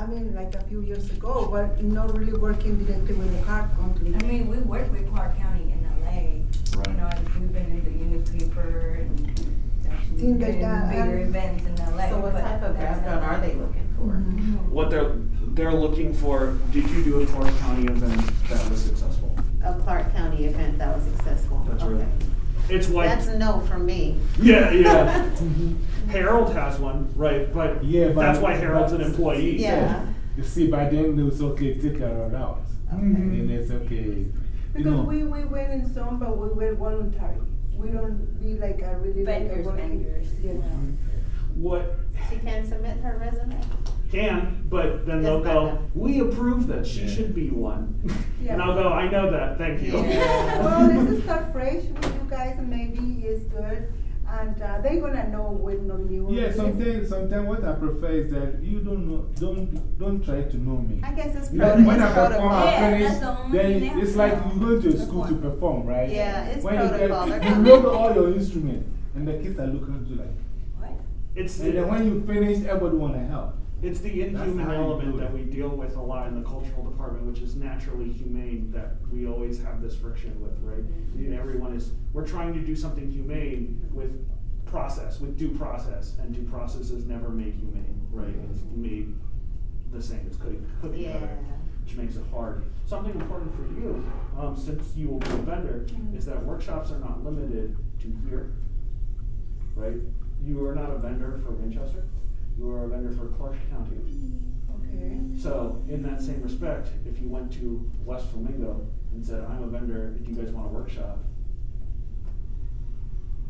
I mean, like a few years ago, but not really working directly with the car company. I mean, we work with Clark County in LA, Right. you know, and we've been in the newspaper and actually Things like been that, bigger and- events in LA. So what but type of that's background are they looking for? Mhm. What they're, they're looking for, did you do a Clark County event that was successful? A Clark County event that was successful? That's right. Okay. It's like, That's a no from me. yeah, yeah. Mm-hmm. Harold has one, right, but Yeah, but- that's why Harold's an employee. so- Yeah. You see, by then it's okay, take her out. Okay. And it's okay, you Because know. we, we went in some, but we were voluntary. We don't be like a really like a Vendors, working. vendors, Yeah. you know. What She can submit her resume? Can, but then they'll go, we approve that she Yeah. should be one. Yeah. And I'll go, I know that, thank you. Yeah. Well, this is start fresh with you guys, maybe it's good, and uh, they're gonna know when no new. Yeah, sometimes, sometimes what I prefer is that you don't know, don't, don't try to know me. I guess it's You protocol. know, when I perform, protocol. I finish, that's the only thing they then have it's like you go to Good school to point. perform, right? Yeah, it's When you get- protocol. They're You gonna- load all your instruments, and the kids are looking at you like, What? It's, and then when you finish, everybody wanna help. It's the inhuman how you element it. that we deal with a lot in the cultural department, which is naturally humane, that we always have this friction with, right? Mm-hmm. And Everyone is, we're trying to do something humane with process, with due process, and due process is never made humane, right? It's made the same, it's cookie, cookie Yeah. cutter, which makes it hard. Something important for you, um, since you will be a vendor, is that workshops are not limited to here, right? You are not a vendor for Winchester, you are a vendor for Clark County. Okay. So, in that same respect, if you went to West Flamingo and said, I'm a vendor, do you guys want a workshop?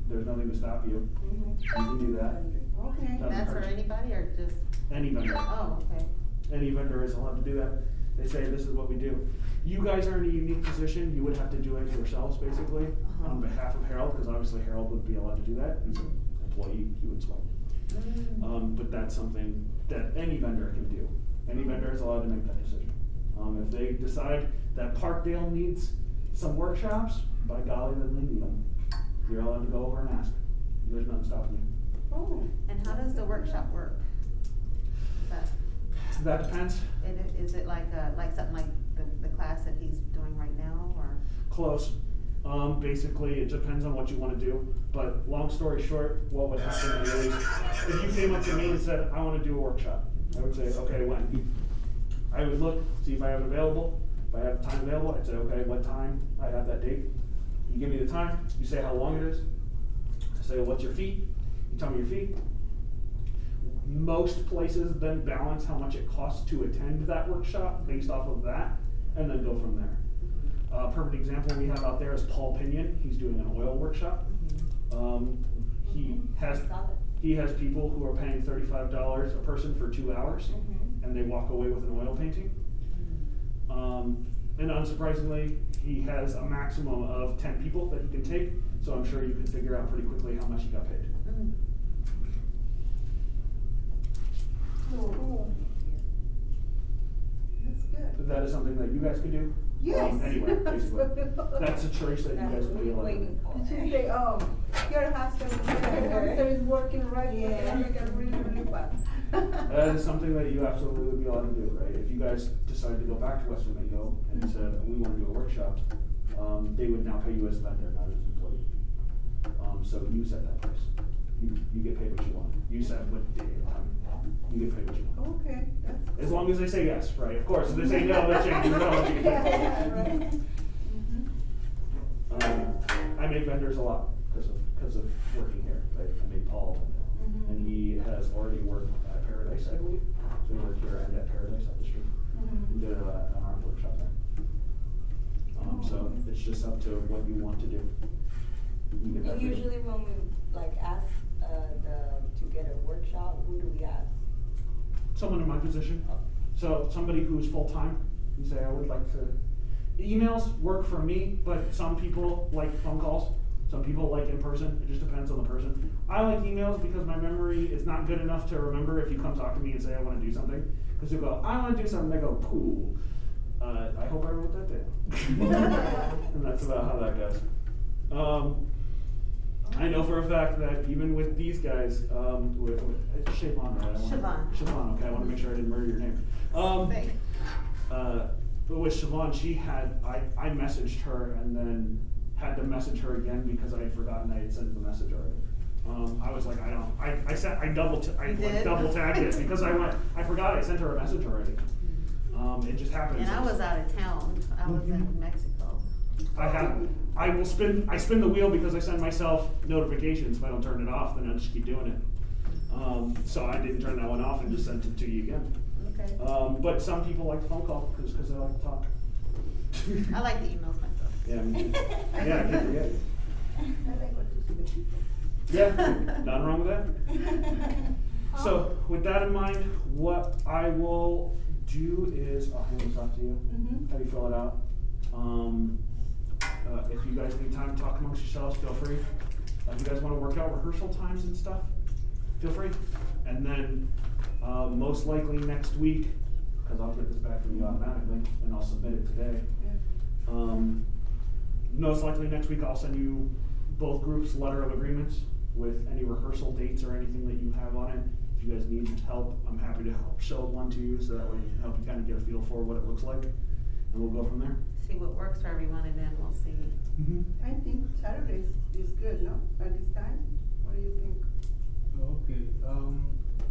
There's nothing to stop you, Mhm. you can do that, Okay. Doesn't That's for hurt. anybody or just, any vendor. oh, okay. Any vendor is allowed to do that. They say this is what we do. You guys are in a unique position. You would have to do it yourselves, basically, Uh-huh. on behalf of Harold, because obviously Harold would be allowed to do that. He's an employee. He would swing. Um, but that's something that any vendor can do. Any vendor is allowed to make that decision. Um, if they decide that Parkdale needs some workshops, by golly, then they need them. You're allowed to go over and ask. There's nothing stopping you. Oh. And how does the workshop work? That, That depends. it- is it like, uh, like something like the, the class that he's doing right now, or? Close. Um, basically, it depends on what you want to do. But long story short, what would happen is if you came up to me and said, I want to do a workshop, I would say, okay, when? I would look, see if I have it available. If I have time available, I'd say, okay, what time? I have that date. You give me the time, you say how long it is. I say, what's your fee? You tell me your fee. Most places then balance how much it costs to attend that workshop based off of that, and then go from there. Uh, perfect example we have out there is Paul Pinion. He's doing an oil workshop. Um, he has he has people who are paying thirty-five dollars a person for two hours, Mhm. and they walk away with an oil painting. Um, and unsurprisingly, he has a maximum of ten people that he can take. So I'm sure you can figure out pretty quickly how much he got paid. Cool. That's good. That is something that you guys could do. Yes. Um, anyway, basically, that's a choice that you That's guys what would be we're able to for. Did you say, um, your husband, your husband is working right, Yeah. yeah, make it really, really fast. That is something that you absolutely would be allowed to do, right? If you guys decided to go back to West Flamingo and said, we wanna do a workshop, um, they would now pay you as a vendor, not as an employee. Um, so you set that price. You, you get paid what you want. You set what day and time. You get paid what you want. Okay, that's. As long as they say yes, right? Of course, if they say no, that changes, no, what you Yeah, get paid. yeah, right. Mhm. Um, I make vendors a lot because of, because of working here, right? I made Paul vendor. Mhm. And he has already worked at Paradise, I believe. So he worked here and at Paradise up the street. Mhm. Did a, an art workshop there. Um, so it's just up to what you want to do. You get that And usually when we like ask, uh, the, to get a workshop, who do we ask? Someone in my position. So somebody who's full-time, you say, I would like to, emails work for me, but some people like phone calls. Some people like in person, it just depends on the person. I like emails because my memory is not good enough to remember if you come talk to me and say, I wanna do something. Cause you'll go, I wanna do something, they go, cool. Uh, I hope I wrote that down. And that's about how that goes. Um, I know for a fact that even with these guys, um, with, with it's Siobhan, right? Siobhan. Siobhan, okay, I wanna make sure I didn't murder your name. Um, Thank- uh, but with Siobhan, she had, I, I messaged her and then had to message her again because I had forgotten I had sent the message already. Um, I was like, I don't, I, I sent, I double, t- I You like did? double tagged it because I went, I forgot I sent her a message already. Um, it just happened. And I was out of town, I was in Mexico. I have, I will spin, I spin the wheel because I send myself notifications. If I don't turn it off, then I just keep doing it. Um, so I didn't turn that one off and just sent it to you again. Okay. Um, but some people like phone call because, because they like to talk. I like the emails myself. Yeah, me too. Yeah, I can't forget it. I like what you see the people. Yeah, nothing wrong with that. So with that in mind, what I will do is, I'll hand this off to you. Mhm. Have you fill it out. Um, uh, if you guys need time to talk amongst yourselves, feel free. Uh, If you guys wanna work out rehearsal times and stuff, feel free. And then, uh, most likely next week, cause I'll get this back from you automatically, and I'll submit it today. Yeah. Um, most likely next week I'll send you both groups letter of agreements with any rehearsal dates or anything that you have on it. If you guys need help, I'm happy to help show one to you so that way it can help you kind of get a feel for what it looks like. And we'll go from there. See what works for everyone and then we'll see. Mm-hmm. I think Saturday is, is good, no, at this time? What do you think? Okay, um,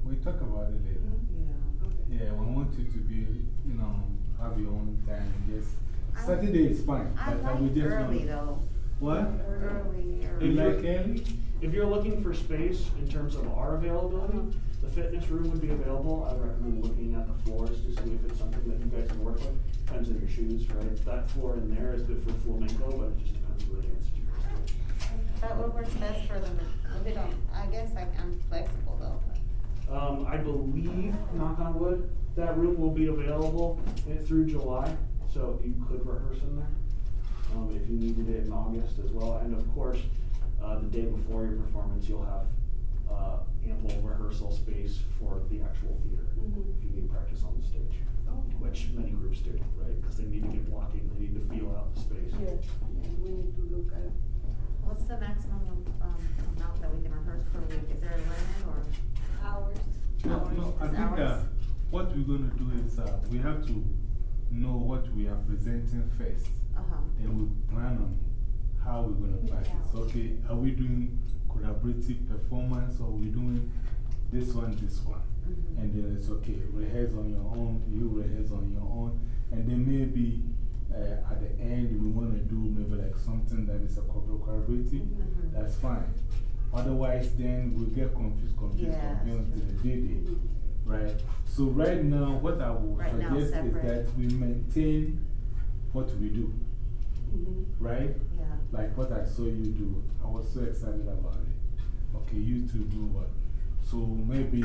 we talk about it later. Mhm. Yeah. Okay. Yeah, we want you to be, you know, have your own time, just, I- Saturday is fine. I but uh, we like just early want- though, What? early, You early. like early? If you're looking for space in terms of our availability, the fitness room would be available. I recommend looking at the floors to see if it's something that you guys can work with. Depends on your shoes, right? That floor in there is good for flamenco, but it just depends on the dance that you guys do. But what works best for them, we don't, I guess I, I'm flexible though. Um, I believe, knock on wood, that room will be available through July, so you could rehearse in there. Um, if you needed it in August as well, and of course, uh, the day before your performance, you'll have, uh, ample rehearsal space for the actual theater. Mhm. If you need practice on the stage, Oh. which many groups do, right, cause they need to get blocking, they need to feel out the space. Yeah, yeah, we need to look at it. What's the maximum, um, amount that we can rehearse per week? Is there a limit or? Hours. No, Hours, no, I just think, uh, hours? what we're gonna do is, uh, we have to know what we are presenting first. Uh-huh. Then we plan on how we're gonna practice. Okay, are we doing collaborative performance or we're we doing this one, this one? Mhm. And then it's okay, rehearse on your own, you rehearse on your own. And then maybe uh, at the end we want to do maybe like something that is a corporate collaborative. Mhm. That's fine. Otherwise, then we'll get confused, confused, Yeah, confused to the day day. Right? So, right now, what I would Right now, suggest is that we maintain what we do. Mhm. Right? Like what I saw you do, I was so excited about it. Okay, you two do what? So maybe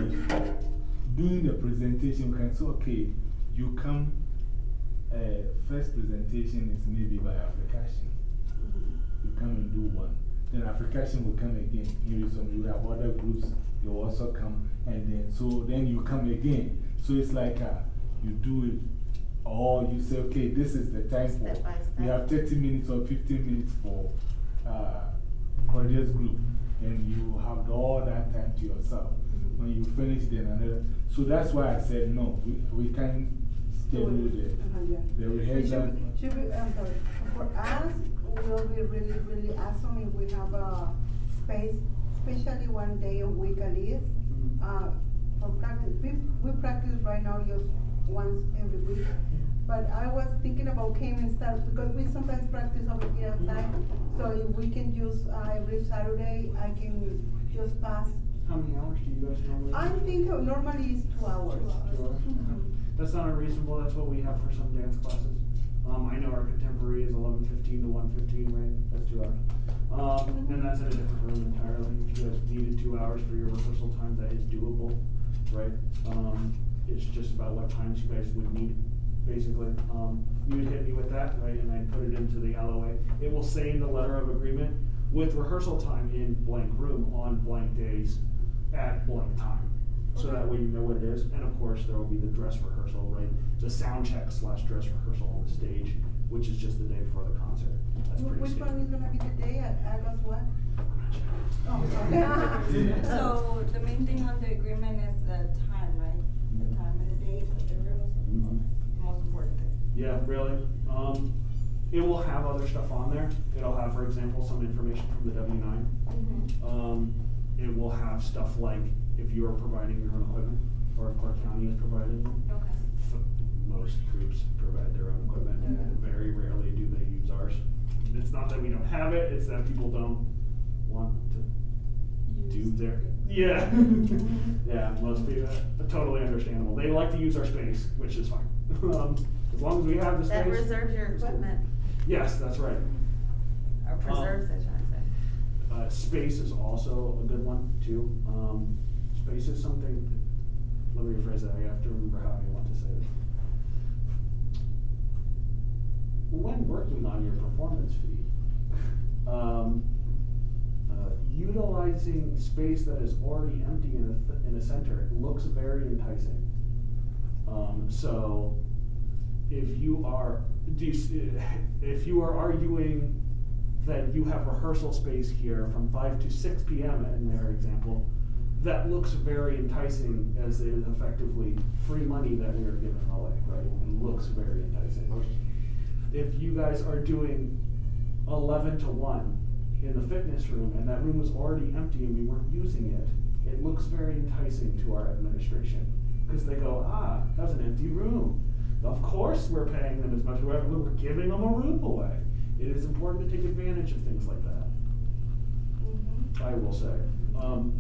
doing the presentation, we can say, okay, you come, uh, first presentation is maybe by application. You come and do one. Then application will come again. Maybe some you have other groups, will also come. And then, so then you come again. So it's like uh, you do it, or you say, okay, this is the time for. Step by We have 30 minutes or 15 minutes for uh, Cordial's group. And you have all that time to yourself. When you finish, then another. So that's why I said no, we, we can't schedule the, Uh-huh, yeah. the rehearsal. Should, we- should we, I'm sorry, for us, will be really, really awesome if we have a space, especially one day a week at least, Mhm. uh, for practice. We, we practice right now just once every week. But I was thinking about came and start, because we sometimes practice over here at outside. So if we can use, uh, every Saturday, I can just pass. How many hours do you guys normally? I think normally it's two hours. Two hours? Mhm. That's not unreasonable, that's what we have for some dance classes. Um, I know our contemporary is eleven fifteen to one fifteen, right? That's two hours. Um, and that's in a different room entirely. If you guys needed two hours for your rehearsal time, that is doable, right? Um, it's just about what times you guys would need, basically. Um, you would hit me with that, right, and I'd put it into the LOA. It will say in the letter of agreement, with rehearsal time in blank room on blank days at blank time. So that way you know what it is, and of course, there will be the dress rehearsal, right? The sound check slash dress rehearsal on the stage, which is just the day before the concert. That's Wh- pretty Which one is gonna be the day at August what? Oh, okay. So the main thing on the agreement is the time, The time of the day, of the rehearsal. Yeah, really. Um, it will have other stuff on there. It'll have, for example, some information from the W nine. Mm-hmm. Um, it will have stuff like if you are providing your own equipment, or if Clark County is providing. Okay. F- Most groups provide their own equipment, and very rarely do they use ours. It's not that we don't have it; it's that people don't want to do their. Yeah, yeah. Most people, uh, totally understandable. They like to use our space, which is fine. um, as long as we have the space. That reserves your equipment, Yes, that's right. or preserves it, should I say. Uh, space is also a good one too. Um, space is something. Let me rephrase that. I have to remember how I want to say it. When working on your performance fee, um, uh, utilizing space that is already empty in a, th- in a center looks very enticing. Um, so, if you are, do you, if you are arguing that you have rehearsal space here from five to six PM in their example, that looks very enticing as it is effectively free money that we are giving away, right? It looks very enticing. If you guys are doing eleven to one in the fitness room and that room was already empty and we weren't using it, it looks very enticing to our administration. Cause they go, ah, that's an empty room. Of course we're paying them as much, as we're we're giving them a room away. It is important to take advantage of things like that. Mhm. I will say. Um,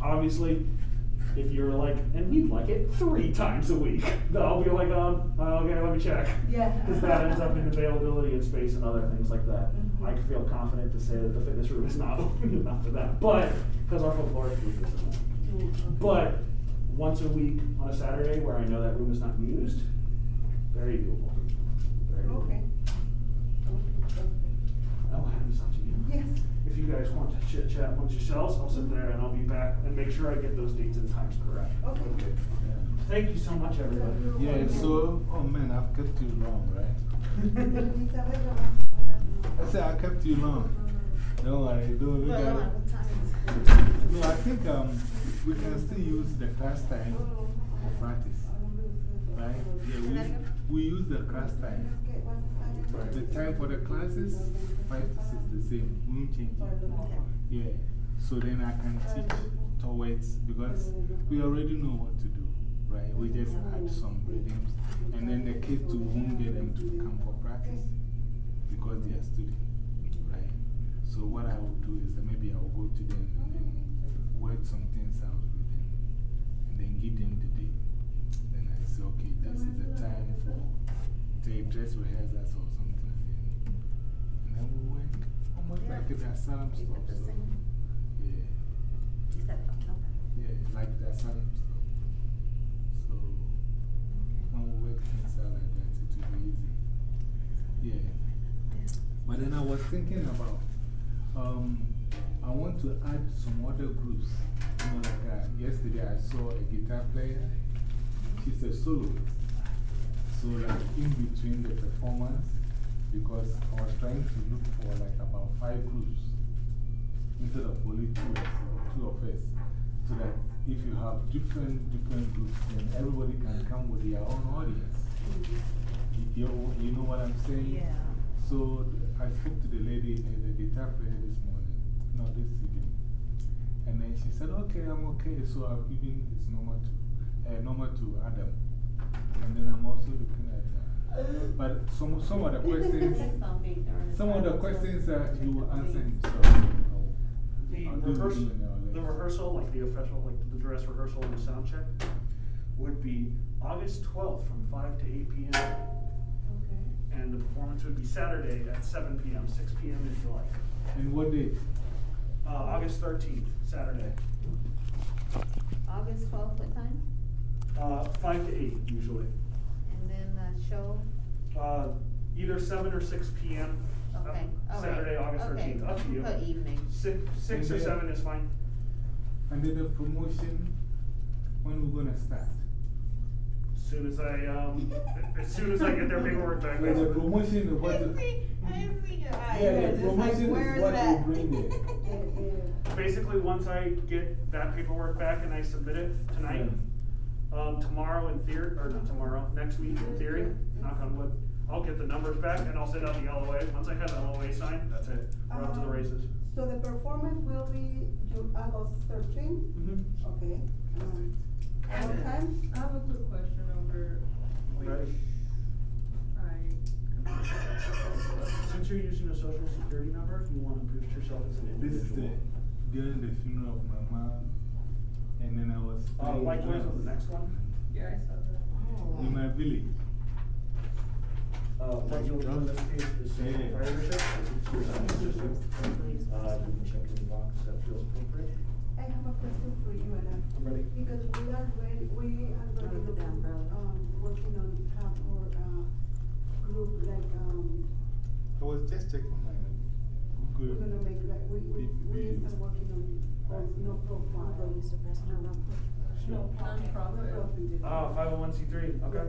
obviously, if you're like, and we'd like it three times a week, I'll be like, um, okay, let me check. Yeah. Because that ends up in availability and space and other things like that. I feel confident to say that the fitness room is not open enough for that, but, because our folkloric group isn't. Mm, okay. But, once a week on a Saturday where I know that room is not used, very doable. Very doable. Okay. Okay, okay. I'll hand this out to you. Yes. If you guys want to chit chat amongst yourselves, I'll sit there and I'll be back and make sure I get those dates and times correct. Okay. Thank you so much, everybody. Yeah, so, oh man, I've kept you long, right? Vamos said I kept you long. Don't worry, don't look Well, at what it. No, I think um, we can still use the class time for practice, right? Yeah, we, we use the class time. The time for the classes, 5 to 6 the same. We won't change it. Yeah, so then I can teach towards, because we already know what to do, right? We just add some rhythms, and then the kids too won't get them to come for practice because they are students, right? So what I will do is that maybe I will go to them and then work some things out with them, and then give them the day. Then I say, okay, this is the time for the dress rehearsals or something. And then we work almost like the asylum stuff. so. Yeah. Said, okay. Yeah, like the asylum stuff. So, when we work things out like that, it will be easy. Yeah. But then I was thinking about, um, I want to add some other groups. You know, like uh, yesterday I saw a guitar player. She's a soloist. So, like in between the performance, because I was trying to look for like about five groups instead of only two, of us, or two of us. So that if you have different, different groups, then everybody can come with their own audience. You, you, you know what I'm saying? Yeah. So I spoke to the lady, the, the guitar player this morning, no, this evening. And then she said, okay, I'm okay. So I've given it's normal to, uh, normal to Adam. And then I'm also looking at, uh, but some, some of the questions, some of the questions that you will answer himself. I'll- The I'll do rehearsal, it in our the rehearsal, like the official, like the dress rehearsal and the sound check, would be August 12th from 5 to 8 p.m. Okay. And the performance would be Saturday at 7 p.m., 6 p.m. if you like. And what date? Uh, August 13th, Saturday. August twelfth, what time? Uh, 5 to 8 usually. And then the show, Uh, either 7 or 6 p.m. uh, okay, all right. Saturday, August Okay, 13th. Up to you. Put evening. Six, six or And 7 is fine. And then the promotion, when we're going to start? As soon as I, um, as soon as I get their paperwork back. Yeah, the promotion is what. the- Yeah, the promotion is what you bring there. Yeah, yeah. Basically, once I get that paperwork back and I submit it tonight, um, tomorrow in theory, or not tomorrow, next week in theory, knock on wood, I'll get the numbers back and I'll send out the LOA. Once I have the LOA signed, that's it. We're on to the Um, races. So the performance will be Ju- August thirteenth, Mm-hmm. okay? Um, At? I have a quick question over which Ready? I. Since you're using a social security number, you wanna boost yourself as an This is the, individual. during the funeral of my mom, and then I was. Uh, playing likewise with the next one. Yeah, I saw that. In my village. Uh, what you'll do in this case is say Yeah. fire bishop, it's your son, it's just, uh, you can check in the box, that feels appropriate. I have a question for you, Anna. I'm ready. Because we are ready, we are ready Write it down, to, um, working on have our, uh, group, like, um, I was just checking my we're gonna make, like, we, we, we Videos. start working on, on no profile. Go use the restroom real quick. No Non-profit. Non-profit. Ah, five oh one C three, okay.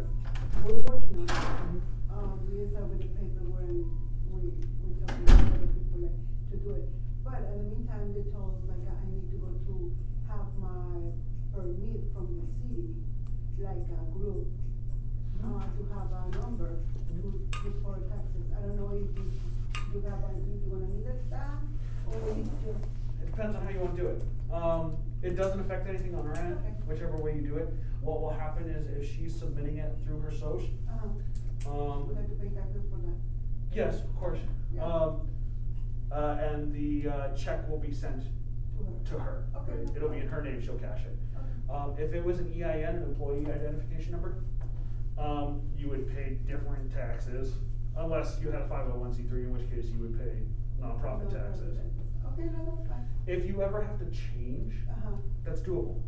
We're working on it. Um, we start with the paperwork and we, we talking to other people like, to do it. But in the meantime, they told like I need to go to have my permit from the city, like a group, uh, to have a number to report taxes. I don't know if you, you have, a- if you wanna need that staff or it's just, It depends on how you wanna do it. Um, it doesn't affect anything on her end, Okay. whichever way you do it. What will happen is if she's submitting it through her soc, uh, um, we have to pay taxes for that. yes, of course. Yeah. Um, uh, and the, uh, check will be sent To her. Okay. It'll be in her name, she'll cash it. Um, if it was an EIN, an employee identification number, um, you would pay different taxes, unless you had a five oh one C three, in which case you would pay nonprofit No, taxes. Okay, no, that's fine. If you ever have to change, Uh-huh. that's doable.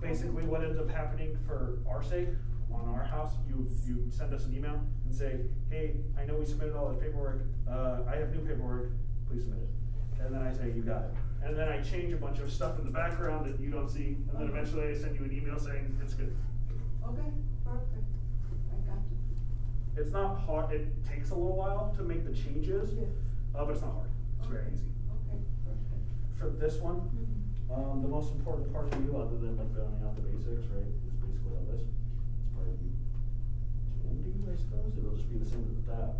Basically, what ends up happening for our sake, on our house, you, you send us an email and say, hey, I know we submitted all this paperwork, uh, I have new paperwork, please submit it. And then I say, you got it. And then I change a bunch of stuff in the background that you don't see, and then Okay. eventually I send you an email saying, it's good. Okay, perfect. I got you. It's not hard, it takes a little while to make the changes, Yes. uh, but it's not hard, it's very easy. Okay, perfect. For this one, Um, the most important part of you, other than like filling out the basics, right, is basically all this. It's part of you. Can do, I suppose, it'll just be the same as that.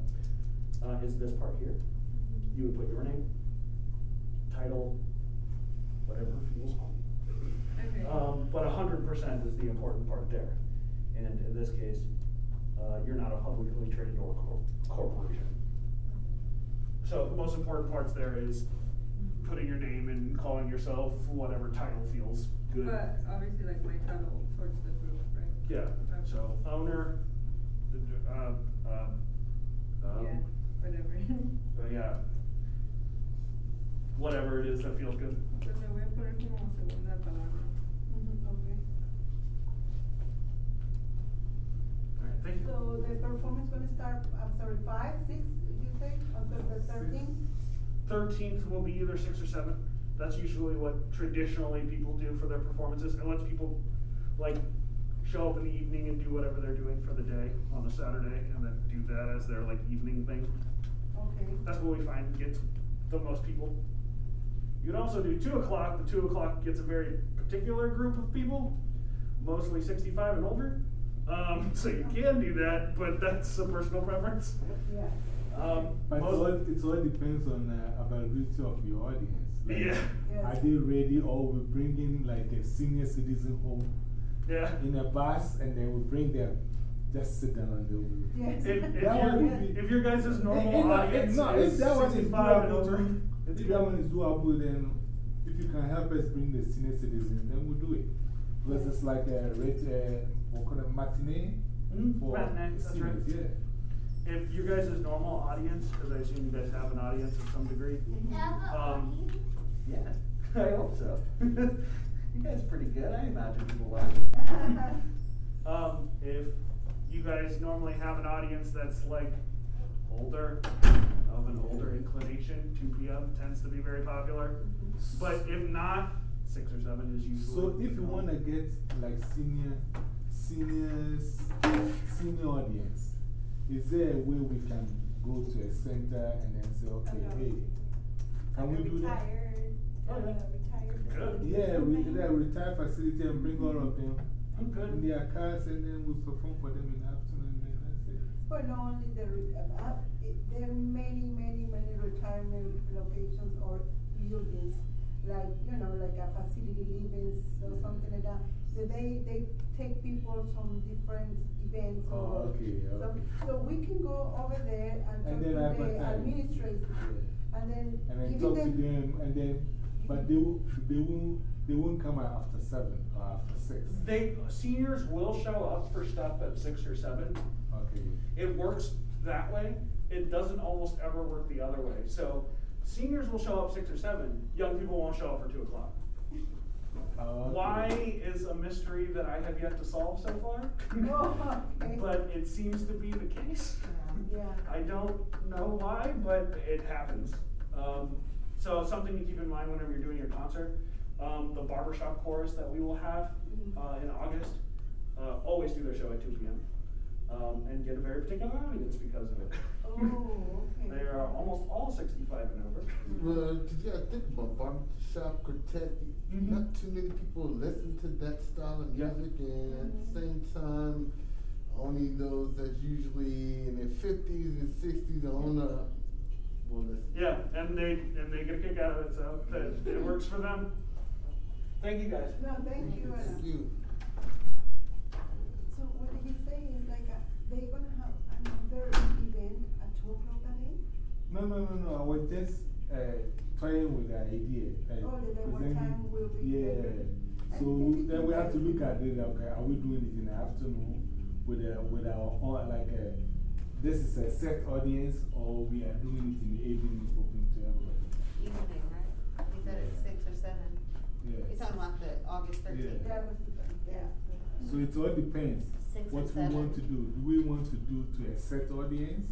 Uh, is this part here. You would put your name, title, whatever feels home. Okay. Um, but a hundred percent is the important part there. And in this case, uh, you're not a publicly traded or cor- corporation. So the most important parts there is putting your name and calling yourself whatever title feels good. But obviously like my title towards the group, right? Yeah, so owner, uh, uh, um, Yeah, whatever. uh, yeah. Whatever it is that feels good. Pues le voy a poner como segunda palabra. Mhm, okay. Alright, thank you. So the performance gonna start, I'm sorry, five, six, you say, until the thirteenth? Thirteenth will be either six or seven. That's usually what traditionally people do for their performances. It lets people like show up in the evening and do whatever they're doing for the day on a Saturday and then do that as their like evening thing. Okay. That's what we find gets the most people. You can also do two o'clock. The two o'clock gets a very particular group of people, mostly sixty-five and older. Um, so you can do that, but that's a personal preference. Yeah. Um, But it most- all, it all depends on uh, availability of your audience. Like, Yeah. Yes. Are they ready or we bring in like a senior citizen home yeah. in a bus and then we bring them, just sit down and they will. Yes. If, if, That your- would be- if your guys' normal no, eh, audience no, is if that one is 65 and doable, over, too, it's if good. that one is doable, then if you can help us bring the senior citizens, then we'll do it. Because it's like a rate, uh, what call it, matinee Mhm, for matinee, that's right. yeah. If your guys' normal audience, because I assume you guys have an audience of some degree. Um, yeah, I hope so. you guys pretty good. I imagine people like it. Um, if you guys normally have an audience that's like older, of an older inclination, two PM tends to be very popular. But if not, six or seven is usually. So if you want to get like senior, seniors, senior audience, is there a way we can go to a center and then say, okay, hey, can we do that? Retired, Oh, uh, yeah. retired. Yeah, we did a retire facility and bring all of them I'm good. in their cars and then we perform for them in the afternoon and that's it. But not only the, re- uh, uh, it- there are many, many, many retirement locations or buildings, like, you know, like a facility livings or something like that. So they, they take people from different events Oh, or. okay, so- okay. So we can go over there and And talk to then the advertise. administrators, Yeah. and then And then give talk to them. them, and then, but they, won't- they won't, they won't come out after seven or after six. They, seniors will show up for stuff at six or seven. Okay. It works that way. It doesn't almost ever work the other way. So seniors will show up six or seven, young people won't show up for two o'clock. Okay. Why is a mystery that I have yet to solve so far. Oh, okay. But it seems to be the case. Yeah. I don't know why, but it happens. Um, so something to keep in mind whenever you're doing your concert, um, the barbershop chorus that we will have, uh, in August, uh, always do their show at two P M. Um, and get a very particular audience because of it. Oh, okay. They are almost all sixty-five and over. Well, cause you gotta think about barbershop quartet, Mhm. not too many people listen to that style of Yeah. music and at Mhm. the same time, only those that's usually in their fifties and sixties are on the, well, listen. Yeah, and they, and they get a kick out of it, so that, it works for them. Thank you guys. No, thank you. Thank you. So what did he say is like, they gonna have another event at two o'clock that day? No, no, no, no, I was just, uh, toying with the idea. uh, Oh, the- the what presenting- time will be Yeah, so then we have to look at it, okay, are we doing it in the afternoon with a, with our, own, like a, this is a set audience or we are doing it in the evening open to everybody? Evening, right? He said it's six or seven. Yeah. You're talking about the August thirteenth? That was, the- yeah. So it all depends Six what and we want to seven. do. Do we want to do to a set audience?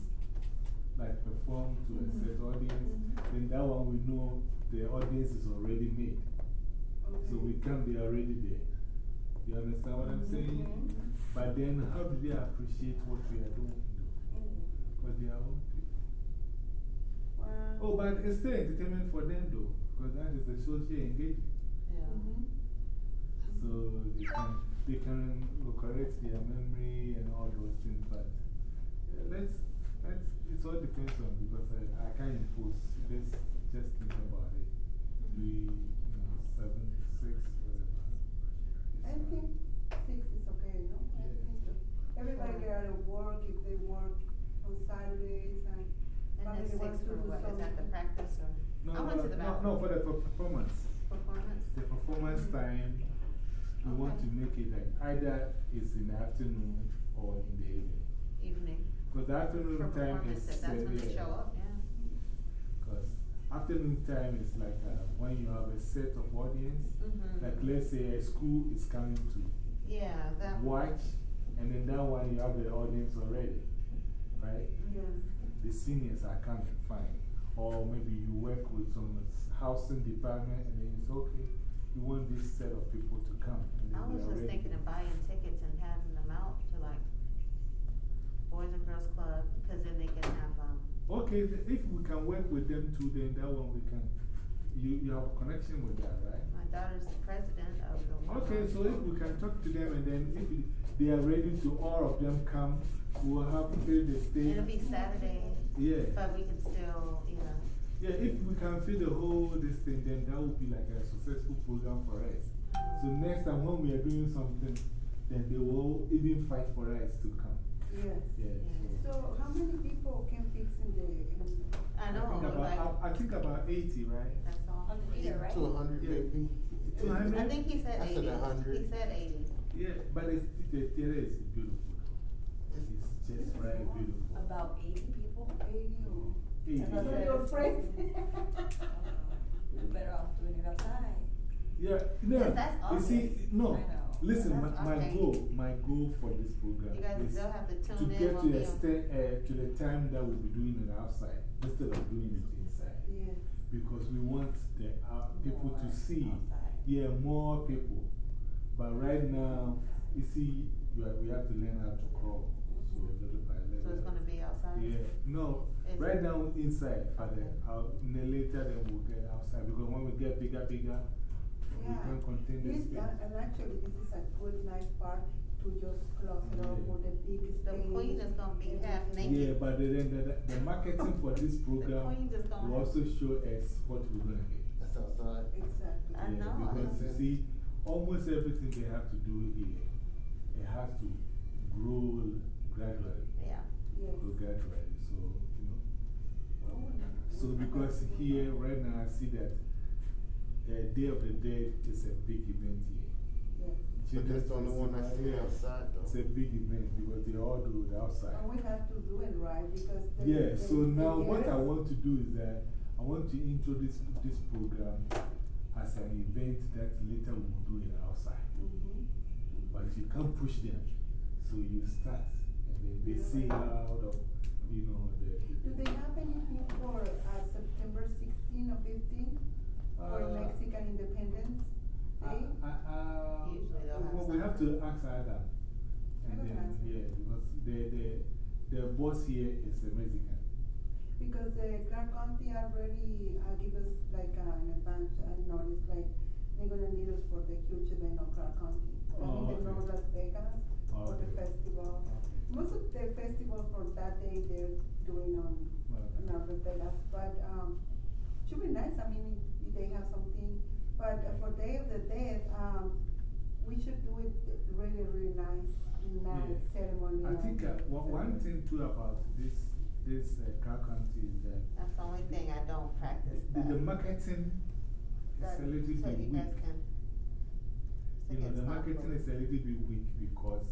Like perform to a Mhm. set audience? Mhm. Then that one we know the audience is already made. So we Okay. come, they are already there. You understand what I'm saying? Mhm. But then how do they appreciate what we are doing? But they are own people. Wow. Oh, but it's still entertainment for them though, because that is the social engagement. Yeah. So they can, they can correct their memory and all those things, but uh, let's, let's, it all depends on, because I, I can't impose, let's just think about it. We, you know, seven, six, whatever. I think six is okay, no? I think so. Everybody get out of work if they work on Saturdays and. And family then six wants to for do what, is that the practice or? No, I went no, to the no, bathroom. no, for the performance. Performance? The performance time, we want to make it like either it's in the afternoon or in the evening. Evening. Because the afternoon For time is. that's when they show up, yeah. Because afternoon time is like uh, when you have a set of audience, Mhm. like let's say a school is coming to Yeah, that. watch, and then that one you have the audience already, right? Yeah. The seniors are coming, fine. Or maybe you work with some housing department, and then it's okay, you want this set of people to come. I was just thinking of buying tickets and handing them out to like Boys and Girls Club, cause then they can have, um, Okay, th- if we can work with them too, then that one we can, you, you have a connection with that, right? my daughter's the president of the. Okay, so if we can talk to them and then if we- they are ready to all of them come, we'll have fill the stage. It'll be Saturday. Yeah. But we can still, you know, Yeah, if we can fill the whole this thing, then that would be like a successful program for us. So next time when we are doing something, then they will even fight for us to come. Yes. Yeah. So how many people can fix in the, in? I I know, think about, like, I, I think about 80, right? that's all. On the meter, right? To a hundred Yeah. maybe. 200? I think he said I said eighty. a hundred. He said eighty. Yeah, but it's, the theater is beautiful. It's just very beautiful. About eighty people? Eighty or? 80. That's So your friends? You're better off doing it outside. Yeah, no, that's you see, no, listen, my, my okay. goal, my goal for this program is to to get to the uh, to the time that we'll be doing it outside instead of doing it inside. Yes. Because we want the uh, people to see, outside. yeah, more people. But right now, you see, you are, we have to learn how to crawl. So little by little. So it's gonna be outside? Yeah, no, Is right now inside, Father. Okay. uh, later then we'll get outside because when we get bigger, bigger, we Yeah. can contain the This, space. and actually, this is a good, nice part to just close it up Yeah. with the big stage. The queen is gonna be half naked. Yeah, but then the, the, the marketing for this program queen's is gonna. will also show us what we're going to get. That's outside. Exactly. I Yeah, know, I Because you see, almost everything they have to do here, it has to grow gradually. Yeah. Yes. Go gradually. So, you know. Oh, so, because here, right now, I see that uh, Day of the Dead is a big event here. Yes. But that's the only one I see Yeah. outside It's a big event because they all do it outside. And we have to do it right because. the- Yeah, the- so now what I want to do is that I want to introduce this program as an event that later we'll do it outside. Mhm. But you can't push them. So you start and then they see how the, you know, the. Do they have anything for uh, September 16 or 15 for Uh, Mexican Independence I, Day? I, uh, Usually they'll have well, we have to ask Adam. And I'm gonna then, ask yeah, because the, the, the boss here is a Mexican. Because the Clark County already uh, give us like uh, an advance uh, notice, like they're gonna need us for the huge event of Clark County. Oh, Like in the okay. North Las Vegas Oh, for the okay. festival. Most of the festival for that day they're doing on Okay. in Las Vegas, but um, should be nice. I mean, if they have something. But uh, for Day of the Dead, um, we should do it really, really nice, nice ceremony. I think uh, and one, one thing too about this, this uh, car county is that That's the only thing I don't practice. the, the marketing is a little so bit you weak. can. so You know, the marketing is a little bit weak because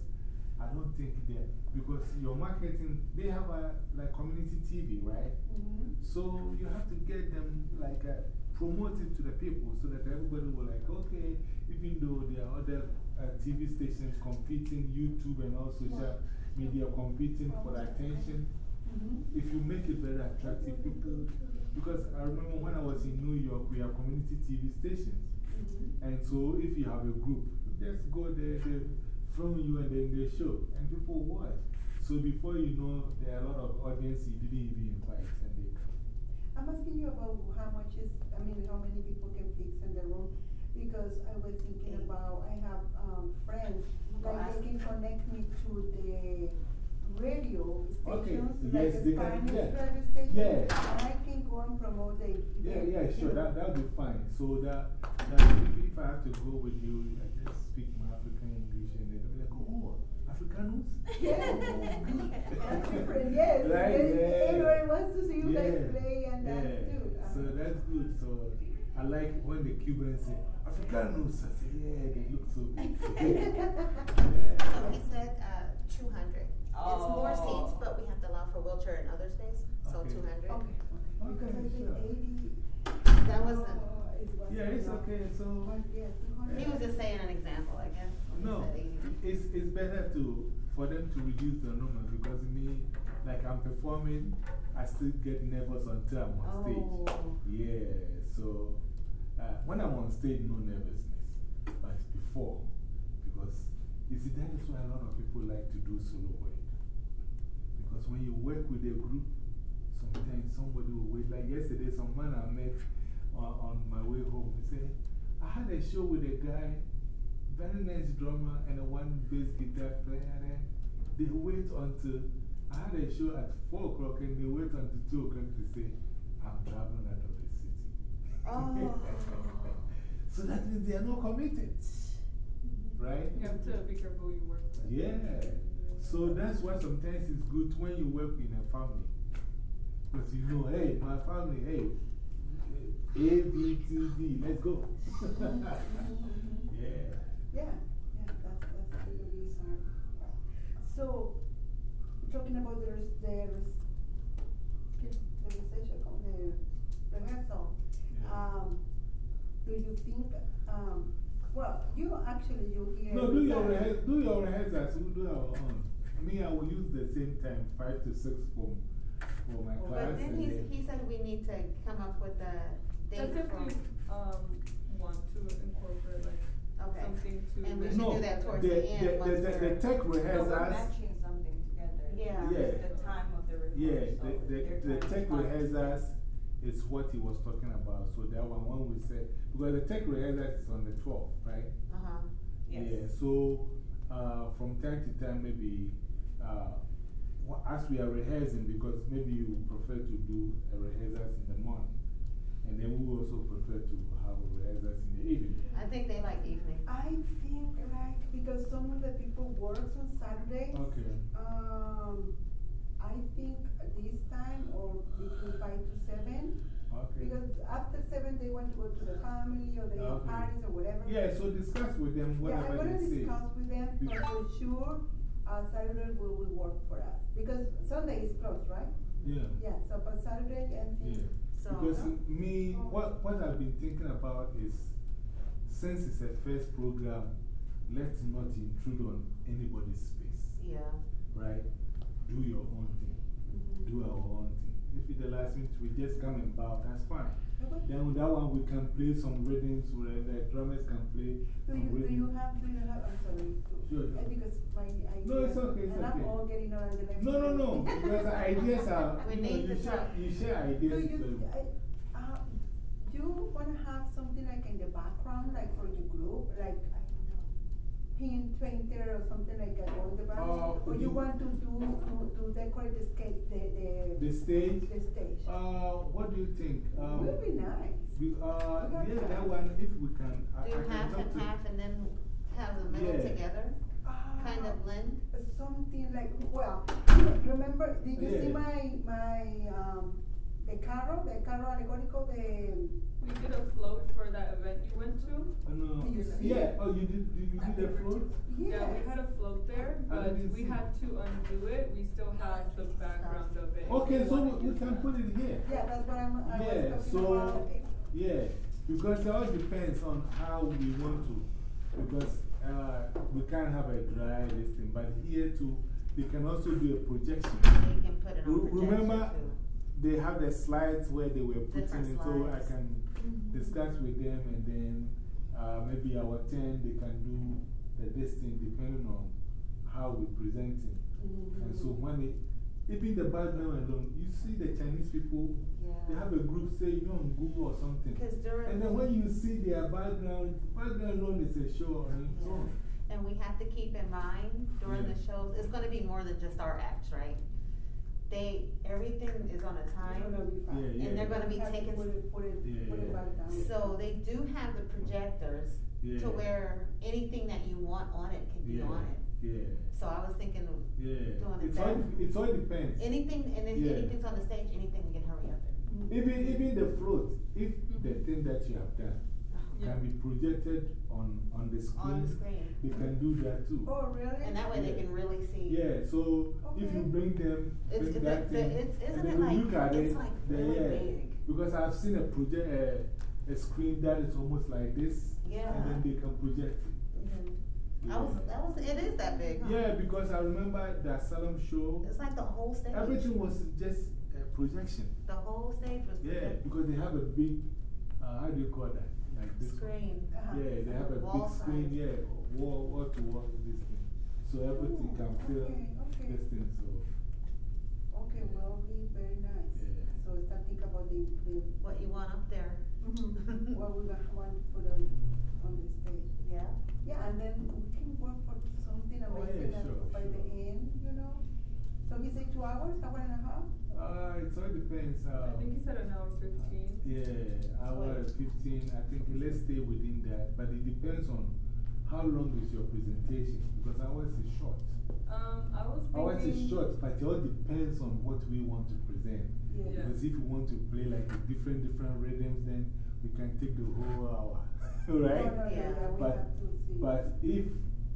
I don't think that, because your marketing, they have a like community TV, right? Mhm. So you have to get them like uh, promote it to the people so that everybody will like, okay, even though there are other uh, TV stations competing, YouTube and all social media competing for the attention, Mhm. if you make it very attractive, people, because I remember when I was in New York, we have community TV stations. Mhm. And so if you have a group, just go there, they film you and then they show, and people watch. So before you know, there are a lot of audience you didn't even invite, and they come. I'm asking you about how much is, I mean, how many people can fix in the room? Because I was thinking about, I have um, friends, like they can connect me to the radio Okay, stations, like yes, the they can, Spanish yeah. radio station. Yeah. And I can go and promote the Yeah, event, yeah, sure, that, that'll be fine. So that, that if, if I have to go with you, I just speak my African English and they'll be like, oh, Africanus? Yeah. Yes. Right, yes. yeah. Everybody wants to see you guys play and dance yeah. too. So Uh, that's good. So I like when the Cubans say, Africanus. I say, yeah, they look so good. yeah. So he said uh, 200. It's more Oh. seats, but we have to allow for wheelchair and other space, so Okay. 200. Okay, okay. Because I think sure. eighty. That wasn't. uh, Yeah, it's okay. So, yeah. He was just saying an example, I guess. No, it's, it's better to, for them to reduce the number because me, like I'm performing, I still get nervous until I'm on stage. Oh. Yeah, so uh, when I'm on stage, no nervousness. But before, because you see, that is why a lot of people like to do solo work. Because when you work with a group, sometimes somebody will wait. Like yesterday, some man I met on, on my way home, he said, I had a show with a guy, very nice drummer, and one bass guitar player. And then they wait until I had a show at 4 o'clock, and they wait until 2 o'clock to say, I'm traveling out of the city. Oh. so that means they are not committed. Right? You have to be careful who you work with. Yeah. So that's why sometimes it's good when you work in a family. Because you know, hey, my family, hey, A, B, C, D, let's go. yeah. Yeah, yeah, that's, that's really hard. So, talking about the, res- the, res- the recession, the rehearsal, Yeah. um, do you think, um, well, you actually, you hear. No, do your, rehearsal. do your rehearsals, we'll do our own. Me, I will use the same time, 5 to 6 for, for my Oh, class. But then and he's, then- he said we need to come up with a That's if from. you um, want to incorporate like Okay. something to. And we should No, do that towards the, the end the, once the, the, we're- the tech No, we're matching something together. Yeah. Yeah. The time of the rehearsal. Yeah, the, the, They're the trying tech find- rehearsals is what he was talking about. So that one, when we said, because the tech rehearsals is on the 12th, right? Uh huh. Yes. Yeah, so uh, from time to time, maybe uh, wha- as we are rehearsing, because maybe you prefer to do a rehearsals in the morning. And then we also prefer to have rehearsals in the evening. I think they like evening. I think like, because some of the people works on Saturday, Okay. um, I think this time or between five to seven. Okay. Because after seven, they want to go to the family or they have Okay. parties or whatever. Yeah, so discuss with them whatever Yeah, I'm whatever gonna they say. discuss with them, but Be- for sure, uh, Saturday will, will work for us. Because Sunday is closed, right? Yeah. Yeah, so but Saturday and Yeah. So, Because me, oh. what, what I've been thinking about is since it's a first program, let's not intrude on anybody's space, yeah. right? Do your own thing, mm-hmm. do our own thing. If it's the last minute, we just come and bow, that's fine. Okay. Then with that one, we can play some rhythms where the drummers can play Do you, do you have, do you have, I'm sorry. to- Sure. uh, Because my idea. No, it's okay, it's And I'm all getting on the next. No, no, no, because ideas are, We you know, need you to share, you share ideas. Do you, very- I, uh, do you wanna have something like in the background, like for your group, like, I don't know, paint, painter or something like that on the background? Uh, Or you you- want to do, to, to decorate the skate, the, the. The stage? The stage. Uh, what do you think? Um, Would be nice. We, uh, We yeah, that. that one, if we can, I, I Do can half talk and to. half and then have the middle Yeah. together? Kind Ah, of blend? Something like, well, remember, did you see my, my, um, the carro, the carro alegórico, the, We did a float for that event you went to. Uh, no, You see? yeah, oh, you did, did you I do the think we're float? Yeah, we had a float there, but we had to undo it. We still have the background of it. Okay, so wanna we, we can put it here. Yeah, that's what I'm, I Yeah, was so- about. Yeah, because it all depends on how we want to. Because uh, we can't have a dry listing, but here too, they can also do a projection. You can put it on Re- projection too. They have the slides where they were putting it, so I can discuss with them and then uh, maybe our 10 they can do the distance depending on how we present it. And so when it, even the background alone, you see the Chinese people, they have a group say you know, on Google or something. And then when you see their background, background alone is a show on its Yeah. own. And we have to keep in mind during Yeah. the shows, it's gonna be more than just our acts, right? They, everything is on a time. gonna be fine. Yeah, yeah. And they're gonna be Have to taking, Put it, put it, Yeah, put it yeah. back down. so they do have the projectors Yeah. to where anything that you want on it can be Yeah. on it. Yeah. So I was thinking of Yeah. Doing it It's all, then. it's all depends. anything, and if Yeah. anything's on the stage, anything we can hurry up and. Even, even the float, if the thing that you have done Yeah. Can be projected on, on the screen, On the screen. they can do that too. Oh, really? And that way they can really see. Yeah, so if you bring them, It's- bring that the- thing, it's- isn't and it then like- look at it's it, like really yeah. big. Because I've seen a project, uh, a screen that is almost like this, yeah. and Yeah. then they can project it. I was, that was, it is that big, huh? Yeah, because I remember the Salem show, It's like the whole stage. everything was just a projection. The whole stage was. Yeah, projected. because they have a big, uh, how do you call that? Like Screen. Uh-huh. Yeah, they have a big screen, size. yeah, wall, wall to wall, this thing. So everything Ooh, can fill okay, okay. this thing, so. Okay, well, be very nice. Yeah. So start think about the, the, What you want up there. what we're gonna want to put on, on the stage. Yeah. Yeah, and then we can work for something Oh, yeah, amazing and sure, by the end, you know? So he said two hours, hour and a half? Uh, it all depends. Uh, I think he said an hour fifteen. Yeah, hour 15, I think let's stay within that, but it depends on how long is your presentation, because ours is short. Um, I was. Ours is short, but it all depends on what we want to present. Yeah. Yeah. Because if you want to play like different, different rhythms, then we can take the whole hour, right? No, no, yeah, Yeah. yeah, we But, have to see. but if,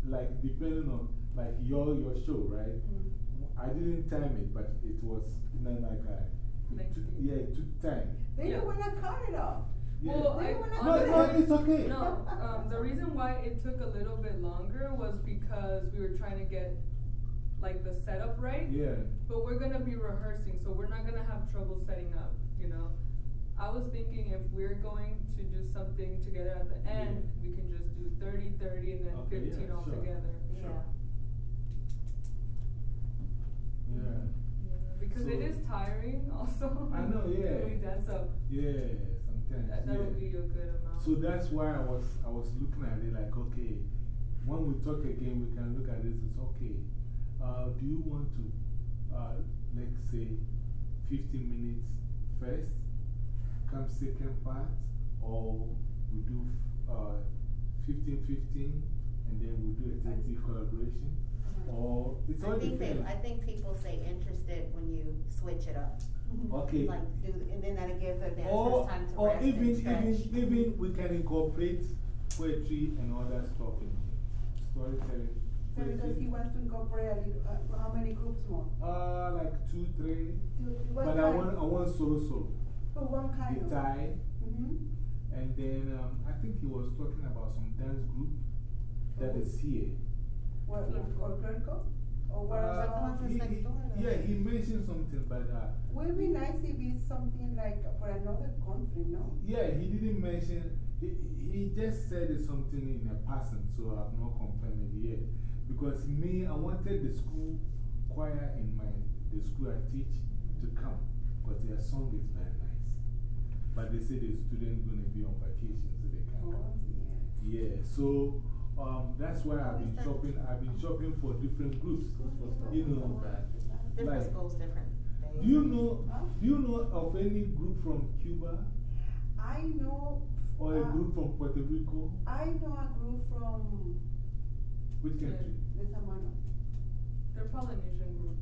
like, depending on, like, your, your show, right? Mm. I didn't time it, but it was, you know, like, it took, yeah, it took time. They Yeah. don't wanna cut it off. Yeah. Well, They I, don't no, no, it's okay. No, um, the reason why it took a little bit longer was because we were trying to get like the setup right. Yeah. But we're gonna be rehearsing, so we're not gonna have trouble setting up, you know? I was thinking if we're going to do something together at the end, we can just do 30, 30, and then Okay, yeah, 15 sure. altogether. Sure. Yeah. Yeah. Yeah, because it So- is tiring also. I know, yeah. Doing that, so Yeah, sometimes. that, that would be a good amount. So that's why I was, I was looking at it like, okay, when we talk again, we can look at this, it's okay. uh, do you want to, uh, let's say, 15 minutes first, come second part, or we do uh, 15 15 and then we do a 30 collaboration? Or it's all I think they, depends. I think people say interested when you switch it up. Okay. Like, do, and then that'll give the Or, dancers time to or rest even, and stretch. even, even we can incorporate poetry and other stuff in here. Storytelling. So because poetry. he wants to incorporate, a little- uh, how many groups more? Uh, like two, three. Two- But I kind? want, I want solo solo. Oh, one kind of. Guitar. Mhm. And then um, I think he was talking about some dance group that Oh. is here. What, for Clerco? Or what Uh, else? ones he- next door, though. Yeah, he mentioned something, but uh, Would be nice if it's something like for another country, no? yeah, he didn't mention, he, he just said it something in a passing, so I've not confirmed it yet. Because me, I wanted the school choir in my, the school I teach to come, because their song is very nice. But they say the students going to be on vacation, so they can't Oh, come. yeah. Yeah, so um, that's why I've been shopping, I've been shopping for different groups. You know, Different like- schools, different days. do you know, do you know of any group from Cuba I know. or a uh, group from Puerto Rico? I know a group from Which country? Lesamano. They're Polynesian group.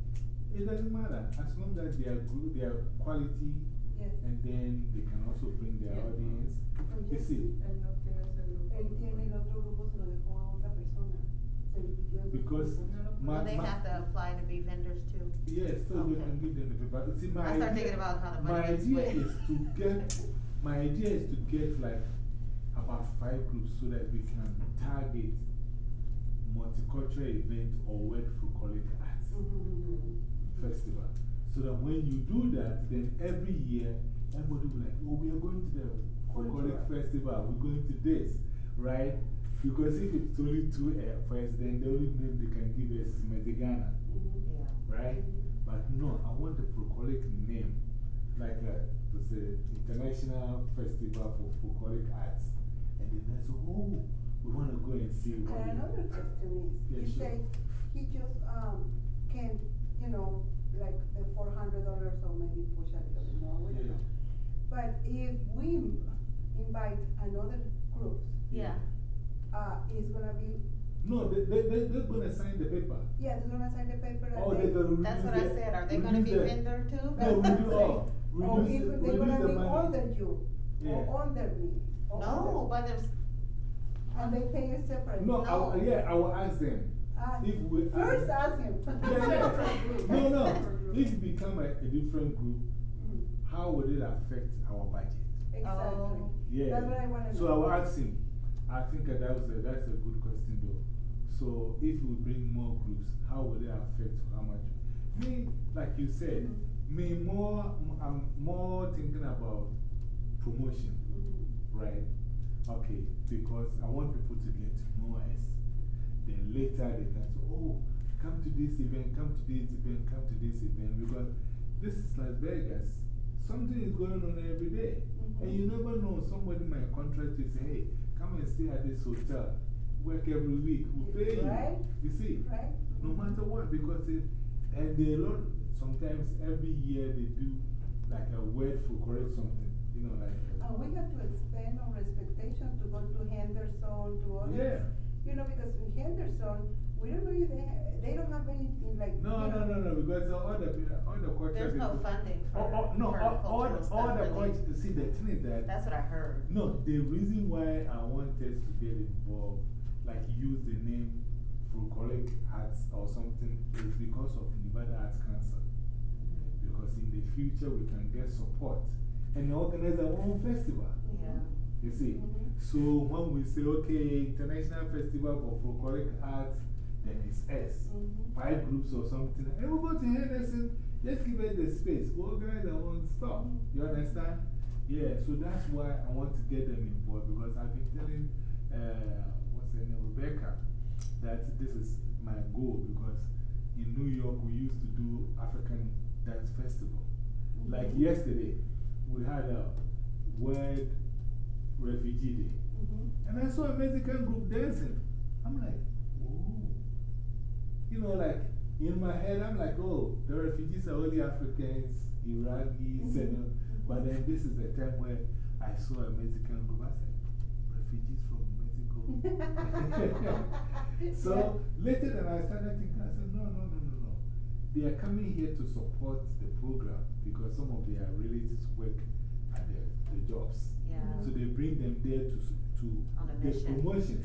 It doesn't matter as long as they are good, they are quality, Yes. and then they can also bring their Yeah. audience. From You see, Because grupos. No lo my, they my, have to apply to be vendors too. yes, so Okay. can give them the paper. See, my I start idea- thinking about how the My money gets idea is to get, my idea is to get like about five groups so that we can target multicultural event or work for college arts Mhm. festival. So that when you do that, then every year, everybody will be like, oh, we are going to the Folkloric Festival, we're going to this, right? Because if it's only two uh, first, then the only name they can give us is Medigana, Mhm. Yeah. right? But no, I want the folkloric name, like uh, to say International Festival for Folkloric Arts. And then I said, oh, we want to go and see what And another question is, Yeah, you sure. say he just um, can, you know, like four hundred dollars or maybe push a little bit more, Yeah. But if we invite another group, Yeah. Uh, it's gonna be, No, they, they, they, they're going to sign the paper. yeah, they're gonna sign the paper Oh, they. they're going to That's what I said. Are they gonna be vendor too? No, we do all. Or Reduce, if the- they're reduce gonna the be money. under you, Yeah. or under me. or No, under- but there's, And they pay you separately. No, I, will- yeah, I will ask them. Ask- If we, First ask him. Yeah, yeah. No, no. Separate. If it become a, a different group, Mhm. how would it affect our budget? Exactly. Oh. Yeah. That's what I wanna know. So I will ask him. I think that was a, that's a good question, though. So if we bring more groups, how will it affect how much? Me, like you said, me more, I'm more thinking about promotion, Mhm. right? Okay, because I want people to get to know us. Then later they can say, oh, come to this event, come to this event, come to this event. Because this is Las Vegas. Something is going on every day. And you never know, somebody might contract you say, hey, come and stay at this hotel. Work every week, we'll pay you. Right. You see? Right? No matter what, because it, and they learn, sometimes every year they do like a word for correct something. You know, like. And we have to expand our expectation to go to Henderson, to others. Yeah. You know, because in Henderson, we don't know if they, ha- they don't have anything like. No, you no, know, no, no, because all the, all the culture. there's no funding for, Oh, oh, no, for all, all, cultural all stuff. the really. culture. See, the thing is that. That's what I heard. No, the reason why I wanted to get involved, like use the name Folkloric Arts or something, is because of Nevada Arts Council. Because in the future we can get support and organize our own festival. Yeah. You see? Mhm. So when we say, okay, International Festival for Folkloric Arts, then it's S. Mhm. Five groups or something. And we go to Henderson, just give us the space. We organize our own stuff. You understand? Yeah, so that's why I want to get them involved because I've been telling, uh, what's her name, Rebecca, that this is my goal because in New York we used to do African Dance Festival. Like yesterday, we had a World Refugee Day. Mhm. And I saw a Mexican group dancing. I'm like. You know, like, in my head, I'm like, oh, the refugees are only Africans, Iraqis, mm-hmm. and, but then this is the time where I saw a Mexican group. I said, refugees from Mexico. so later then I started thinking, I said, no, no, no, no, no. They are coming here to support the program because some of their relatives work at the, the jobs. Yeah. So they bring them there to, to On a get promotion.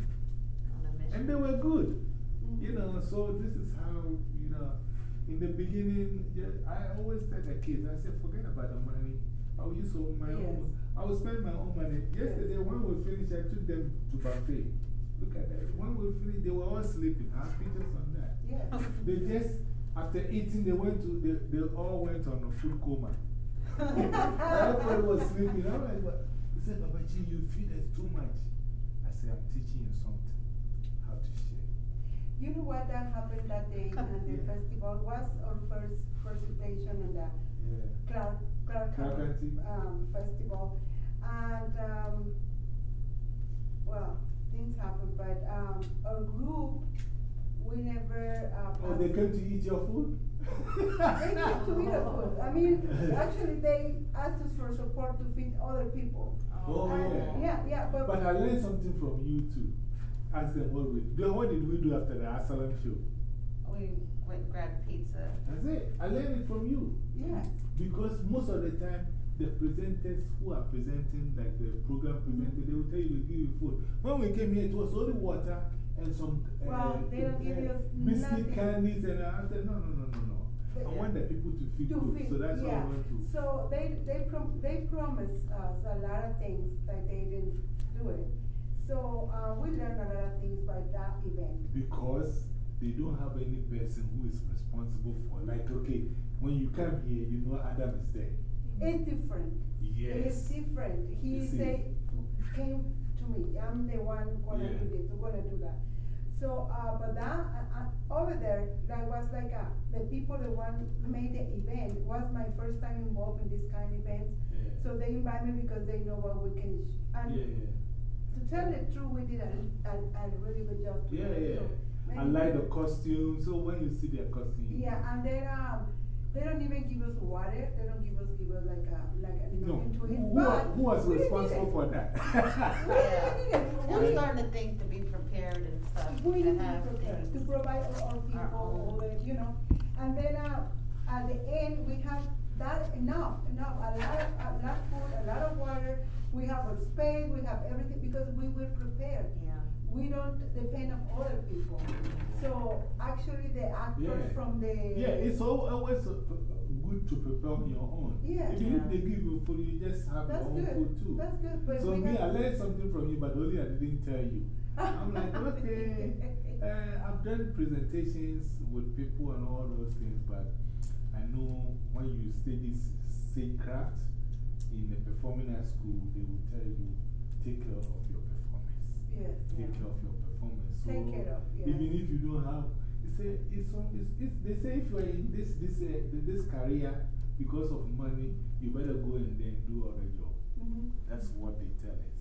On a mission. And they were good. You know, so this is how, you know, in the beginning, yeah, I always tell the kids, I said, forget about the money. I'll use all my own, I will spend my own money. Yesterday, when we finished, I took them to buffet. Look at that. When we finished, they were all sleeping. I have pictures on that. Yeah. They just, after eating, they went to, they, they all went on a food coma. Everybody was sleeping. I'm like, what? He said, Babaji, you feed us too much. I said, I'm teaching you something, how to share. You know what that happened that day at the Yeah. festival was our first presentation in the Yeah. Clark, Clark Clark County, County. um, festival. And, um, well, things happen, but, um, our group, we never, uh. Oh, they came to eat your food? They came to eat our food. I mean, actually, they asked us for support to feed other people. Oh, And, yeah. Yeah, yeah, but. But I learned something from you too. Ask them what we What did we do after the Asylum show? We went and grabbed pizza. That's it. I learned it from you. Yes. Because most of the time, the presenters who are presenting, like the program presenter, they will tell you to give you food. When we came here, it was only water and some uh, Well, they don't give you biscuit nothing. candies. And I said, no, no, no, no, no. I want the people to feel To good. feed, So that's yeah. what I want to. So they, they prom they promised us a lot of things that they didn't do it. So, uh, we learned a lot of things by that event. Because they don't have any person who is responsible for Like, okay, when you come here, you know Adam is there. It's different. Yes. It's different. He say, came to me, I'm the one gonna Yeah. do this, we're gonna do that. So, uh, but that, uh, uh, over there, that was like, uh, the people that one made the event, was my first time involved in this kind of events. Yeah. So they invite me because they know what we can, and Yeah, yeah. To tell the truth, we did a, a, a really good job. Yeah, yeah. So I like the people- costume. So when you see their costume, Yeah, and then, um, they don't even give us water, they don't give us, give us like a, like a, no. nothing to Who, who, but. who was responsible for that? We did it. I'm starting to think to be prepared and stuff. We to need to have prepare, to provide all our people, own. all the, you know, and then, uh, at the end, we have that enough, enough, a lot, of- a lot of food, a lot of water, we have our space, we have everything, because we were prepared. Yeah. We don't depend on other people. So actually, the actors Yeah. from the. yeah, it's always good to prepare on your own. Yeah. Even if they give you food, you just have That's your own good. food too. That's good, but so we me, I learned something from you, but only I didn't tell you. I'm like, okay, uh, I've done presentations with people and all those things, but I know when you study s- say craft in the performing arts school, they will tell you, take care of your performance. Yes. Take care of your performance. So Take care of. Even if you don't have, you say, it's, it's, it's, they say if you are in this, this, uh, this career because of money, you better go and then do other job. Mhm. That's what they tell us.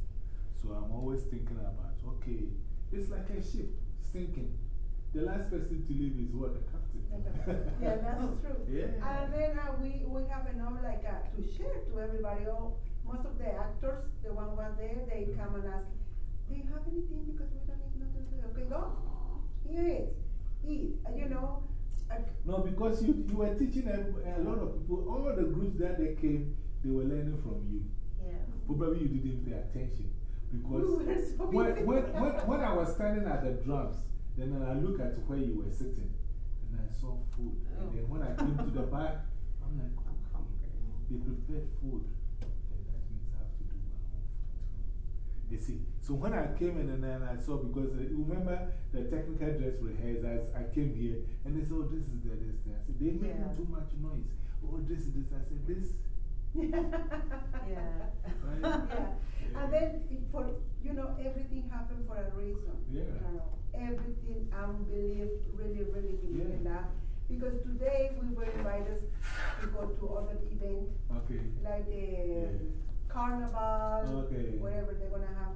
So I'm always thinking about, okay, it's like a ship sinking. The last person to leave is what? The captain. Yeah, that's true. Yeah. And then uh, we, we have enough like uh, to share to everybody. Oh, most of the actors, the one was there, they come and ask, do you have anything? Because we don't need nothing to Okay, go. Here it is. Eat. Uh, you know, uh, No, because you, you were teaching a, a lot of people, all the groups that they came, they were learning from you. Yeah. Probably you didn't pay attention. Because We so when, when, when, when I was standing at the drums, then I look at where you were sitting and I saw food. And then when I came to the back, I'm like, okay, they prepared food. Then that means I have to do my own food too. You see, so when I came in and then I saw, because uh, remember the technical dress rehearsals, I came here and they said, oh, this is the this thing. I said, they Yeah. too much noise. Oh, this is this. I said, this. Yeah. Right? yeah. And then for, you know, everything happened for a reason. Yeah. Know, everything, I believe, really, really believe in that. Because today we were invited to go to other events, Okay. like the Yeah. carnival, Okay. whatever they're gonna have.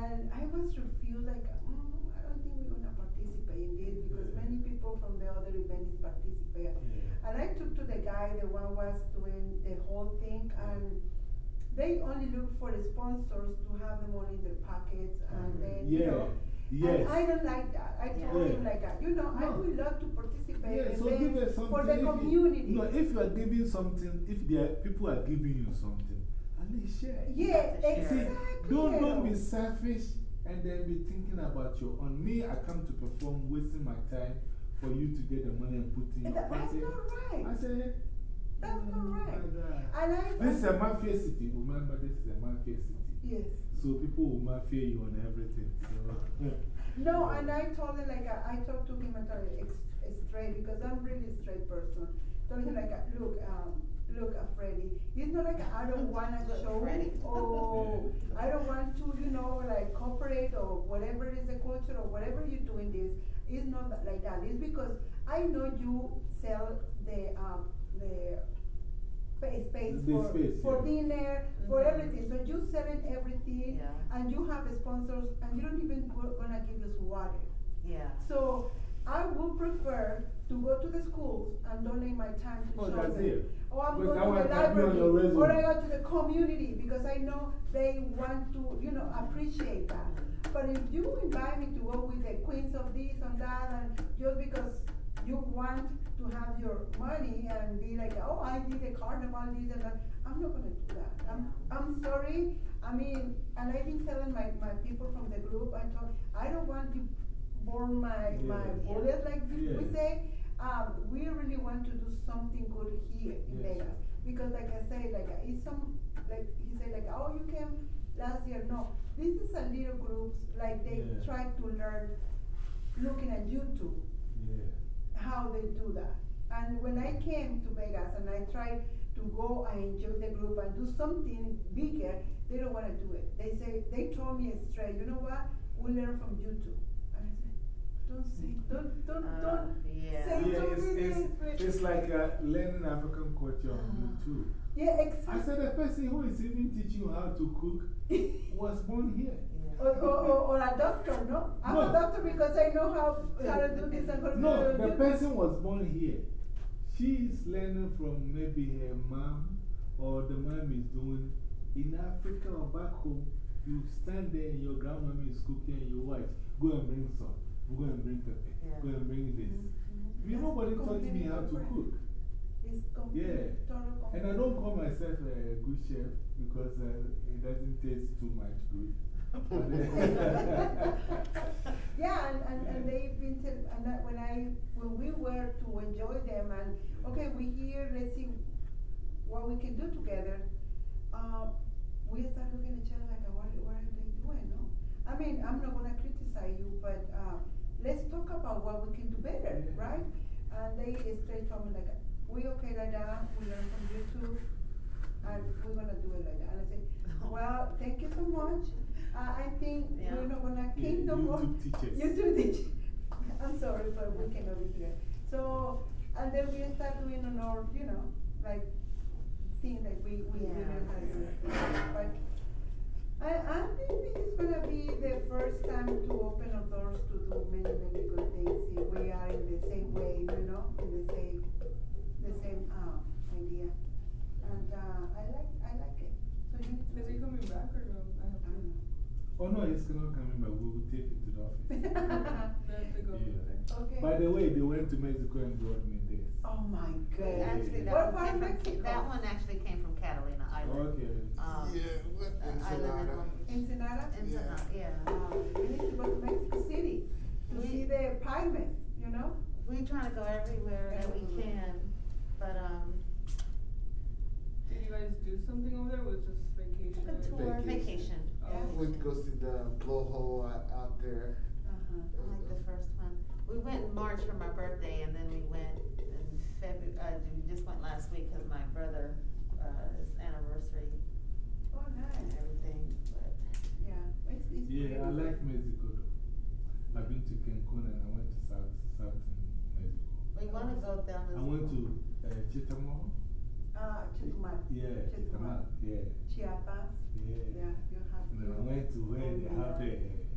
And I was refused, like, mm, I don't think we're gonna participate in this because Yeah. many people from the other events participate. Yeah. And I took to the guy, the one was doing the whole thing, and they only look for the sponsors to have the money in their pockets, and then, you Yeah, know. Yes. And I don't like that. I told Yeah. him like, that. you know, I would love to participate Yeah, so give events something. for the if you- community. no, if you are giving something, if there are, people are giving you something, at least share. Yeah, have to share. See, exactly. don't, don't be selfish and then be thinking about your own. Me, I come to perform, wasting my time for you to get the money and put in your That- That's pocket. not right. I say, That's not "Mm, right. And I. This is a mafia city. Remember, this is a mafia city. Yes. So people will mafia you on everything. So, No, and I told him like I, I talked to him and told him ex, straight because I'm really a straight person. Told him like, look, um, look, uh, Freddie, it's not like I don't want to show Freddie. or I don't want to, you know, like cooperate or whatever is the culture or whatever you're doing this. It's not like that. It's because I know you sell the um the pa- space The for space, for yeah. dinner for Mhm. everything. So you selling everything Yeah. and you have sponsors and you don't even go, gonna give us water. Yeah. So I would prefer to go to the schools and donate my time to Oh, show that's them. Or I'm But going to the can be on your library, or I go to the community because I know they want to, you know, appreciate that. But if you invite me to go with the queens of this and that, and just because you want to have your money and be like, oh, I did a carnival, this and that, I'm not gonna do that. I'm, I'm sorry. I mean, and I've been telling my, my people from the group, I told, I don't want to burn my, my Yeah. bullet like we we say. Um, we really want to do something good here in Yes. Vegas. Because like I say, like it's some, like he said, like, oh, you came last year. No, this is a little groups, like they Yeah. try to learn looking at YouTube yeah. How they do that. And when I came to Vegas and I tried to go and enjoy the group and do something bigger, they don't want to do it. They say, they told me straight, you know what? We learn from YouTube. And I said, don't say, don't, don't, Uh, don't yeah. say Yeah, to it's, me it's, this. it's like uh, learning African culture on YouTube. Yeah, exactly. I said the person who is even teaching you how to cook was born here. Or, or, or, or a doctor, no? I'm a doctor because I know how, how to do this and how No, the person was born here. She is learning from maybe her mom or the mom is doing in Africa or back home. You stand there and your grandmama is cooking and you watch. Go and bring some. Go and bring pepper. Yeah. Go and bring this. Mhm. You nobody taught me how to cook. It's Yeah. And I don't call myself a good chef because uh, it doesn't taste too much good. Yeah, and, and, and they've been, tell- and that when I, when we were to enjoy them and, okay, we here, let's see what we can do together. Um, we start looking at each other like, what, what are they doing, no? I mean, I'm not gonna criticize you, but, uh, let's talk about what we can do better, Yeah. right? And they straight told me like, we okay like that, we learn from YouTube, and we're gonna do it like that. And I say, well, thank you so much. Uh, I think Yeah. we're not gonna Yeah, keep no more. YouTube teachers. YouTube teach. I'm sorry, but we cannot be here. So, and then we start doing on our, you know, like, things that we, we, we Yeah. learn how to. But I, I think this is gonna be the first time to open our doors to do many, many good things if we are in the same way, you know, in the same, the same, um, idea. And, uh, I like, I like it. So you. Is he coming back or no? I have I to. don't know. Oh no, it's not coming back. We will take it to the office. I have to go over Yeah. Okay. By the way, they went to Mexico and brought me this. Oh my god. Actually, What that part one, of came from, that one actually came from Catalina Island. Okay. Um, Yeah, what uh, island in enchilada? Lo- Ensenada? Ensenada, yeah. Um, we need to go to Mexico City to We- see the pyramids, you know? We try to go everywhere that we can, but, um, Did you guys do something over there? Was just vacation? a tour, vacation. I went to go see the blowhole out, out there. Uh-huh. I like the first one. We went in March for my birthday and then we went in February, uh, we just went last week because my brother, uh, his anniversary Oh, and nice. everything, but. Yeah, it's, it's. Yeah, I pretty like. Mexico though. I've been to Cancun and I went to South, Southern Mexico. We wanna go down this. I went to uh, Chitamal. Uh, Chetumal. Yeah, Chitamal. Yeah. Chiapas. Yeah. Yeah, you have. And then I went to where they have the,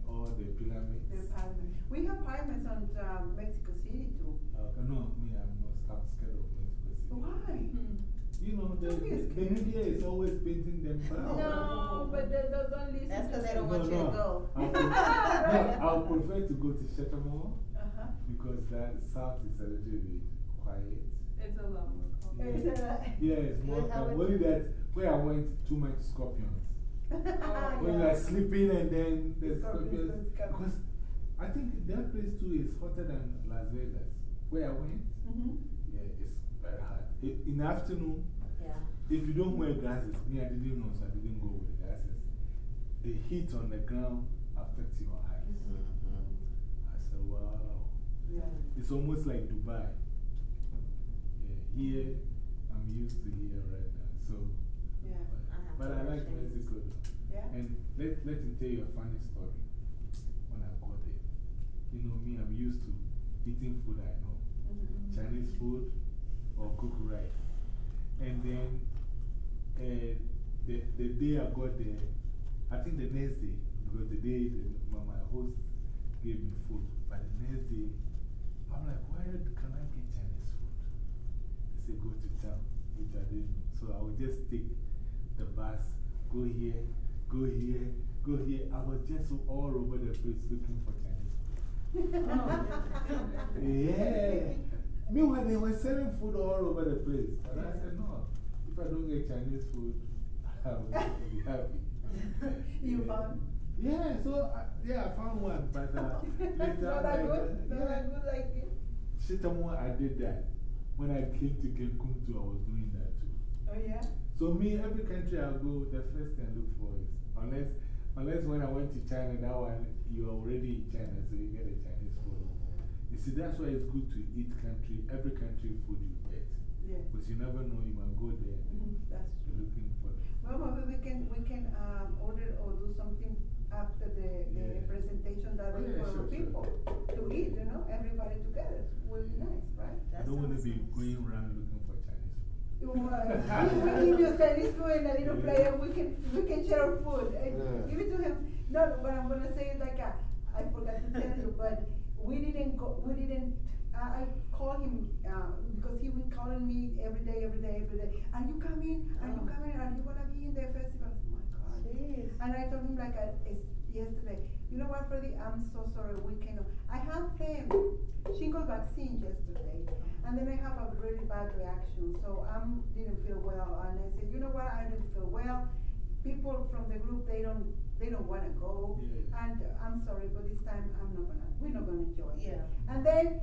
all the pyramids. The pyramids. We have pyramids on, um, Mexico City too. Uh, no, me, I'm not I'm scared of men specifically. Why? Hmm. You know, the, Don't the, the media is always painting them brown. No, but they don't, don't listen. That's 'cause to they don't them. want you to go. I would, no, prefer to go to Shetamo Uh-huh. because that south is a little bit quiet. It's a lot more uh, Yeah, Yes, I calm. Only that where I went, too much scorpions. yeah. When you are sleeping and then the Scorpions. Because I think that place too is hotter than Las Vegas. Where I went, Mhm. yeah, it's very hot. In the afternoon, Yeah. if you don't wear glasses, me, I didn't know, so I didn't go with glasses. The heat on the ground affects your eyes. I said, wow. Yeah. It's almost like Dubai. Here, I'm used to here right now. So, Yeah. I but I like. Mexico. Yeah. And let, let me tell you a funny story. When I got there, you know me, I'm used to eating food I know Mhm. Chinese food or cook rice. And then uh, the, the day I got there, I think the next day, because the day the, my, my host gave me food, but the next day, I'm like, where can I get? Said, go to town, which I didn't. So I would just take the bus, go here, go here, go here. I was just all over the place looking for Chinese food. Yeah. Meanwhile, they were selling food all over the place. But I said, no, if I don't get Chinese food, I will be happy. You Yeah. found? Yeah, so I, yeah, I found one, but uh, later, Not that like, good? Not that good like you? Shitamo, I did that. When I came to Cancun too, I was doing that too. Oh, yeah? So, me, every country I go, the first thing I look for is, unless, unless when I went to China, that one, you're already in China, so you get a Chinese food. You see, that's why it's good to eat country, every country food you get. Yeah. Because you never know, you might go there and Mhm, That's you're true. looking for. Well, maybe we can, we can um, order or do something after the, the Yeah. presentation that Oh, is yeah, for sure, sure. people to eat, you know, everybody together. Will be nice, right? I That don't want to sounds be nice. going around looking for Chinese food. You, uh, we give you Chinese food and a little Yeah. plate and we can, we can share our food. Uh, Yeah. Give it to him. No, no, but I'm gonna say it like, uh, I forgot to tell you, but we didn't go, we didn't, I, I called him, uh, because he was calling me every day, every day, every day. Are you coming? Are you Oh. coming? Are you gonna be in the festival? Jeez. And I told him like I, yesterday, you know what, Freddie, I'm so sorry, we cannot. I had the shingles vaccine yesterday, and then I have a really bad reaction, so I didn't feel well, and I said, you know what, I didn't feel well. People from the group, they don't, they don't wanna go, Yeah. and I'm sorry, but this time I'm not gonna, we're not gonna join. Yeah. And then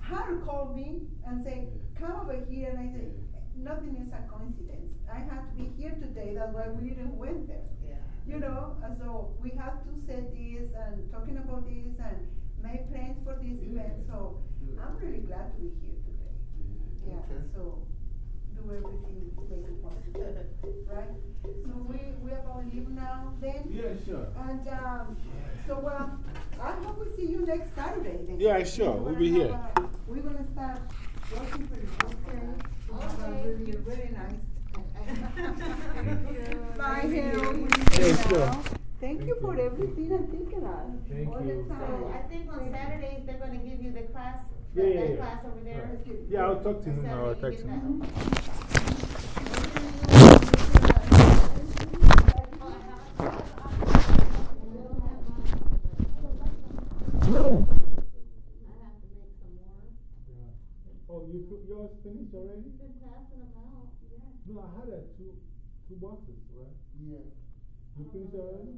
Harold called me and said, come over here, and I said, nothing is a coincidence. I have to be here today, that's why we didn't went there. Yeah. You know, and so we have to set this and talking about this and make plans for this Yeah. event, so Good. I'm really glad to be here today. Yeah, Okay. so do everything to make it possible, right? So we, we are gonna leave now then? Yeah, sure. And, um, so, um, I hope we see you next Saturday then. Yeah, sure, We're we'll be gonna here. have a- We're gonna start working for you, okay? We have a Okay. really, really nice. Bye, Harold. Yeah, sure. Thank you for everything and thinking us. Thank all you. the So. I think on Saturdays, they're gonna give you the class, Yeah, that, yeah, that yeah. class over there. Right. Yeah, I'll talk to him now. I'll Saturday, text him. get that. Oh, you, yours finished already? No, I had a two, two boxes, right? Yeah. You finished already?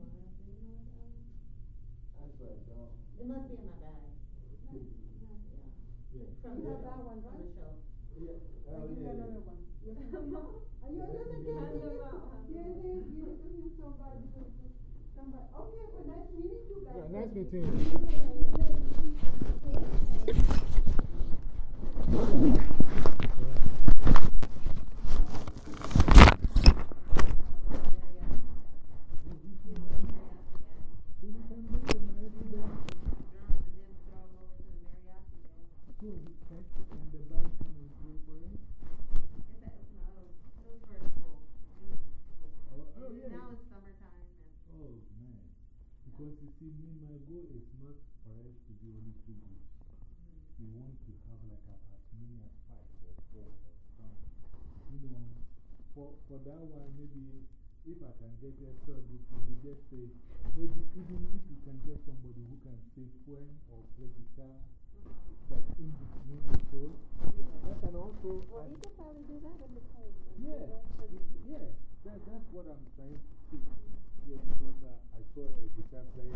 That's right, dog. It must be in my bag. Yeah. From You the, have that one, from right? the show. Yeah. I Oh, give you yeah, yeah. another one. Yes, Are you another Hand kid? them out, hand Yes, yes, give it to him, somebody, somebody. Okay, well, nice meeting you guys. Yeah, nice meeting you. Oh, for that one, maybe if I can get extra group, maybe just say, maybe even if you can get somebody who can say poem or play guitar, that in between the show, that can also. Well, you can probably do that in the play. Yeah, yeah, that, that's what I'm trying to see. Yeah, because I, I saw a guitar player.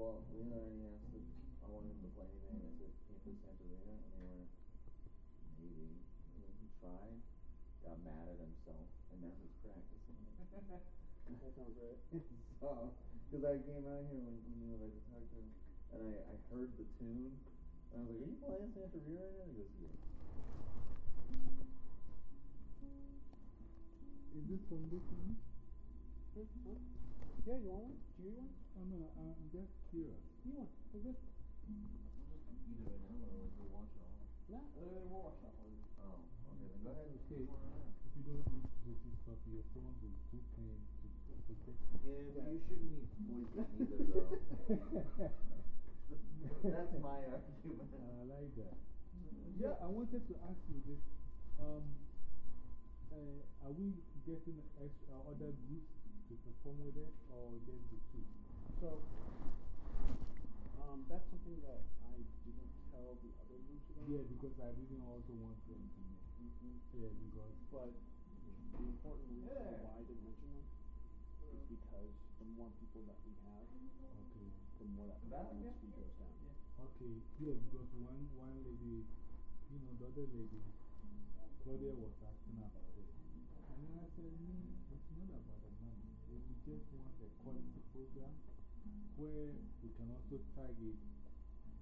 Well, Lena already asked if I wanted him to play anything, I said, can't play Santorina, and they were, maybe, and then he tried, got mad at himself, and now he's practicing. That sounds right. So, cause I came out here when, when you were to talk to him, and I, I heard the tune, and I was like, are you playing Santorina right now? He goes, yeah. Is this from this one? Yeah, you want one? Do you want one? Oh, no, I'm just curious. You want? We're good. Eat it right now, or go watch it all? Nah, uh, we'll watch that one. Oh, okay, then go ahead and Okay, keep on around. if you don't eat sweaty stuff, your stomach will be too pain to protect Yeah, but you shouldn't eat poison either, though. That's my argument. I like that. Yeah, I wanted to ask you this. Um, uh, are we getting extra other groups to perform with it, or just the two? So, um, that's something that I didn't tell the other groups about. Yeah, because I didn't also want them to know. Mhm. Yeah, because. But the important reason why I didn't mention them is because the more people that we have, Okay. the more that performance fee goes down. Okay, yeah, because one, one lady, you know, the other lady, Claudia was asking about it. And then I said, no, it's not about the money. We we just want a quality program where we can also target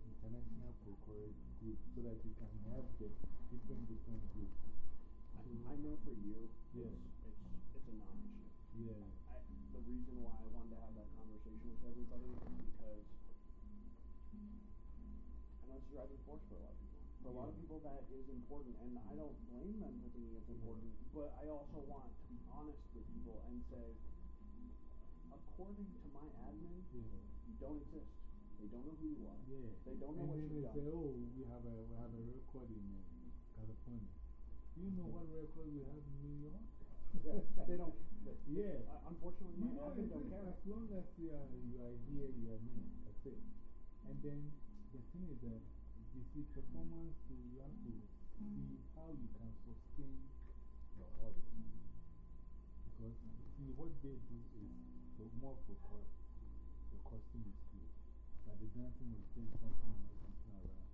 international procurement groups so that you can have the different, different groups. I, I know for you, Yeah. it's, it's, it's a non-issue. Yeah. I, the reason why I wanted to have that conversation with everybody is because I know it's a driving force for a lot of people. For a lot of people, that is important, and I don't blame them for thinking it's important. But I also want to be honest with people and say, according to my admin, Yeah. you don't exist. They don't know who you are. Yeah. They don't know and what you've they done. say, oh, we have a, we have a record in uh, California. Do you know what record we have in New York? Yeah, they don't. They, Yeah. uh, unfortunately, You my know, admin don't care. as long as you are, you are here, you are me. That's it. And then the thing is that, you see, performance, too, you have to see how you can sustain your audience. Because, see, what they do is for more for cost. The costume is good. But the dancing is just jumping around, jumping around.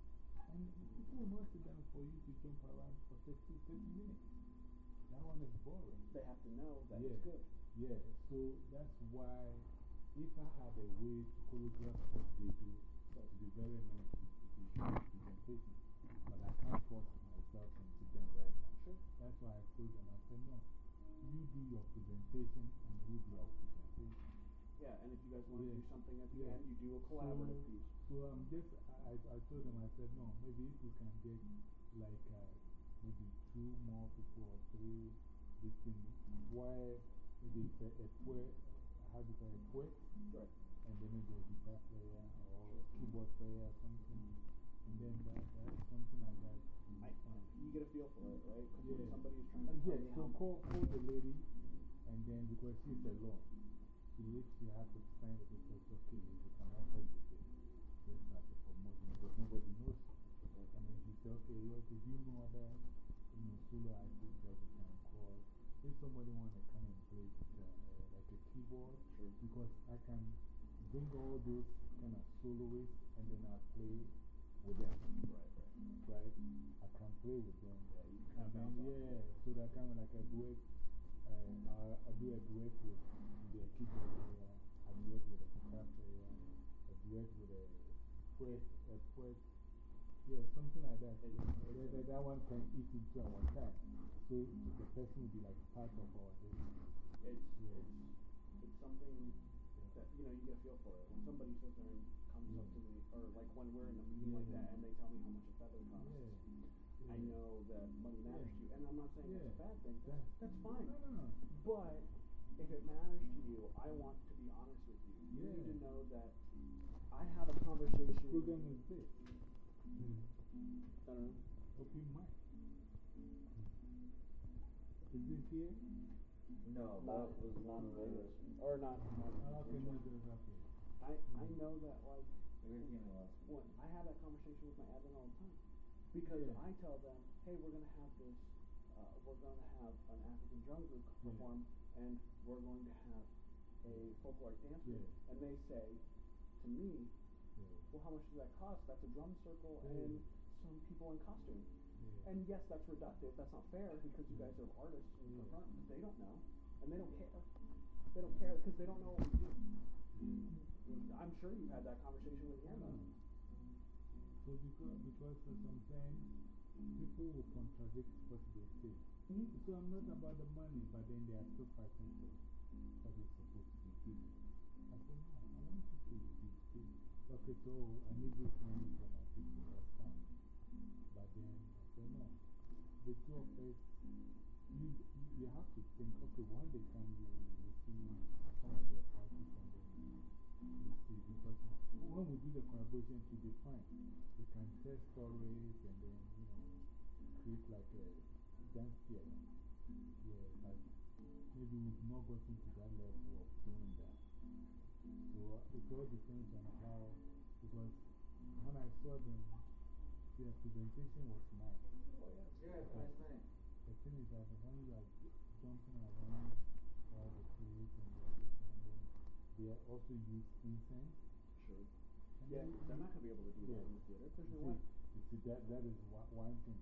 And people will not sit down for you to jump around for 30, 30 minutes. That one is boring. They have to know that Yeah. it's good. Yeah, so that's why if I had a way to choreograph what they do, it would be very nice to to be presentation. But I can't force myself into them right now. Sure. That's why I told them, I said, no, you do your presentation and we do our presentation. Yeah, and if you guys want to Yeah. do something at the Yeah. end, you do a collaborative so, piece. So I'm just, I, I told them, I said, no, maybe if we can get like uh, maybe two more people or three, this thing, why maybe it's a, a poet, how do you say, a poet, Right. and then maybe a guitar player or keyboard player or something. And then that, that's something like that. I, you get a feel for it, right? Because Yeah. somebody is trying Uh, to tell yeah, so call, call the lady, and then because she's alone, if she has to the paper, it's okay, we can offer you this as a promotion because nobody knows you. And then she said, okay, okay, do you know other you know, solo artists that we can call? If somebody want to come and play guitar, uh, like a keyboard, Sure. because I can bring all those kind of soloists and then I play with them Right, right. right? I can play with them. Yeah, you can then, yeah, so that kind of like a duet. Uh, I'll, I'll do a duet with the keyboard player, a duet with a guitar player, a duet with a poet, a poet. Yeah, something like that. That, that, that one can eat into our time. So the person will be like part of our day. It's, Yeah. it's, it's something that, you know, you get a feel for it. When somebody sits there and comes up to me, or like when we're in a meeting like that and they tell me how much a feather costs, Yeah. I know that money matters Yeah. to you. And I'm not saying it's a bad thing. That- That's fine. No, no, no. But if it matters to you, I want to be honest with you. You need to know that I have a conversation. program is this? I don't know. Open mic. Is this here? No, that was not one of Vegas. Or not. not Oh, okay, no, there's okay. I, I know that, like, They were giving us. when I have that conversation with my admin all the time. Because Yeah. I tell them, hey, we're going to have this, uh, we're going to have an African drum group perform, and we're going to have a folkloric dance group. And they say, to me, Yeah. well, how much does that cost? That's a drum circle Yeah. and some people in costume. Yeah. And yes, that's reductive. That's not fair because you guys are artists in the Yeah. front, but they don't know, and they don't care. They don't care because they don't know what we do. I'm sure you've had that conversation with. Mm. So because, because sometimes people will contradict what they say. Mhm. So I'm not about the money, but then they are still fighting for what is supposed to be given. I said, no, I want you to be paid. Okay, so I need this money for my people, that's fine. But then I said, no, the two of us, you, you, have to think, okay, one day come, you see some of their parties and then you see. Because when we do the collaboration to define, we can share stories and then, you know, create like a theater. Yeah, but maybe we've not gotten to that level of doing that. So uh, it all depends on how, because when I saw them, their presentation was nice. Oh, yeah. Yeah, But last night. The thing is that when you are jumping around all the place and everything, then they also use incense. Sure. And Yeah, because I'm not going to be able to do that in the theater. No see, you see that, that is one, one thing.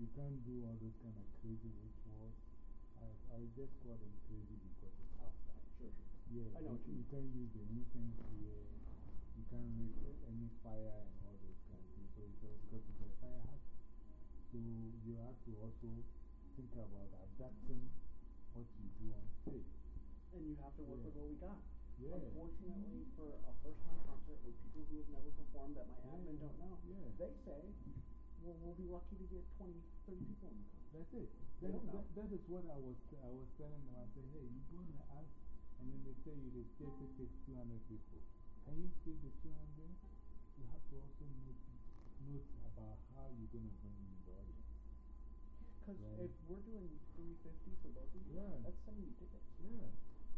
You can't do all those kind of crazy rituals. I, I just call them crazy because it's outside. Sure, sure. Yeah, I know you, what you you can't use the incense here. You can't make any fire and all those kind of things. So it's all because it's a fire hazard. So you have to also think about adapting what you do on stage. And you have to work Yeah. with what we got. Yeah. Unfortunately, for a first time concert with people who have never performed that my admin Yeah, don't know, yeah. they say, well, we'll be lucky to get 20, 30 people in the concert. That's it. They That, that, that is what I was, I was telling them. I said, hey, you go and ask, and then they tell you the theater takes 200 people. Can you feed the 200? You have to also note, note about how you're going to bring in the audience. Because Right. if we're doing 350 for both of you, Yeah. that's 70 tickets. Yeah,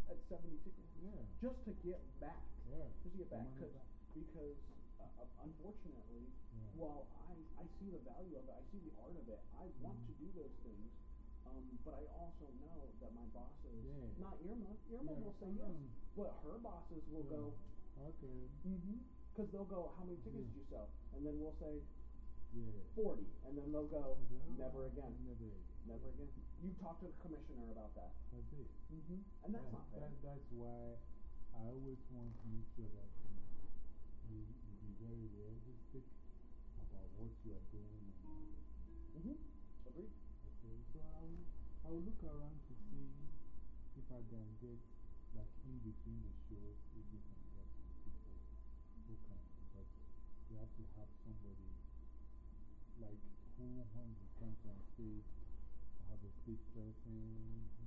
That's 70 tickets. yeah, Just to get back. yeah. Just to get back. Cause, back. because uh, unfortunately, Yeah. while I, I see the value of it, I see the art of it, I want to do those things. Um, but I also know that my bosses, Yeah. not Irma, Irma Yeah, will say I yes, know. but her bosses will go, Okay. Because they'll go, how many tickets Yeah. did you sell? And then we'll say, Yeah. 40. And then they'll go, I never "Oh, again. Never again. Never again. You talk to the commissioner about that. That's it. Mm hmm. And that's That- not fair. That, that's why I always want to make sure that you, you very realistic about what you are doing and all. Mm hmm. Agreed. Okay, so I will, I will look around to see if I can get, like, in between the shows, if we can get people who can, because you have to have somebody, like, who, when he comes on stage, have a stage person,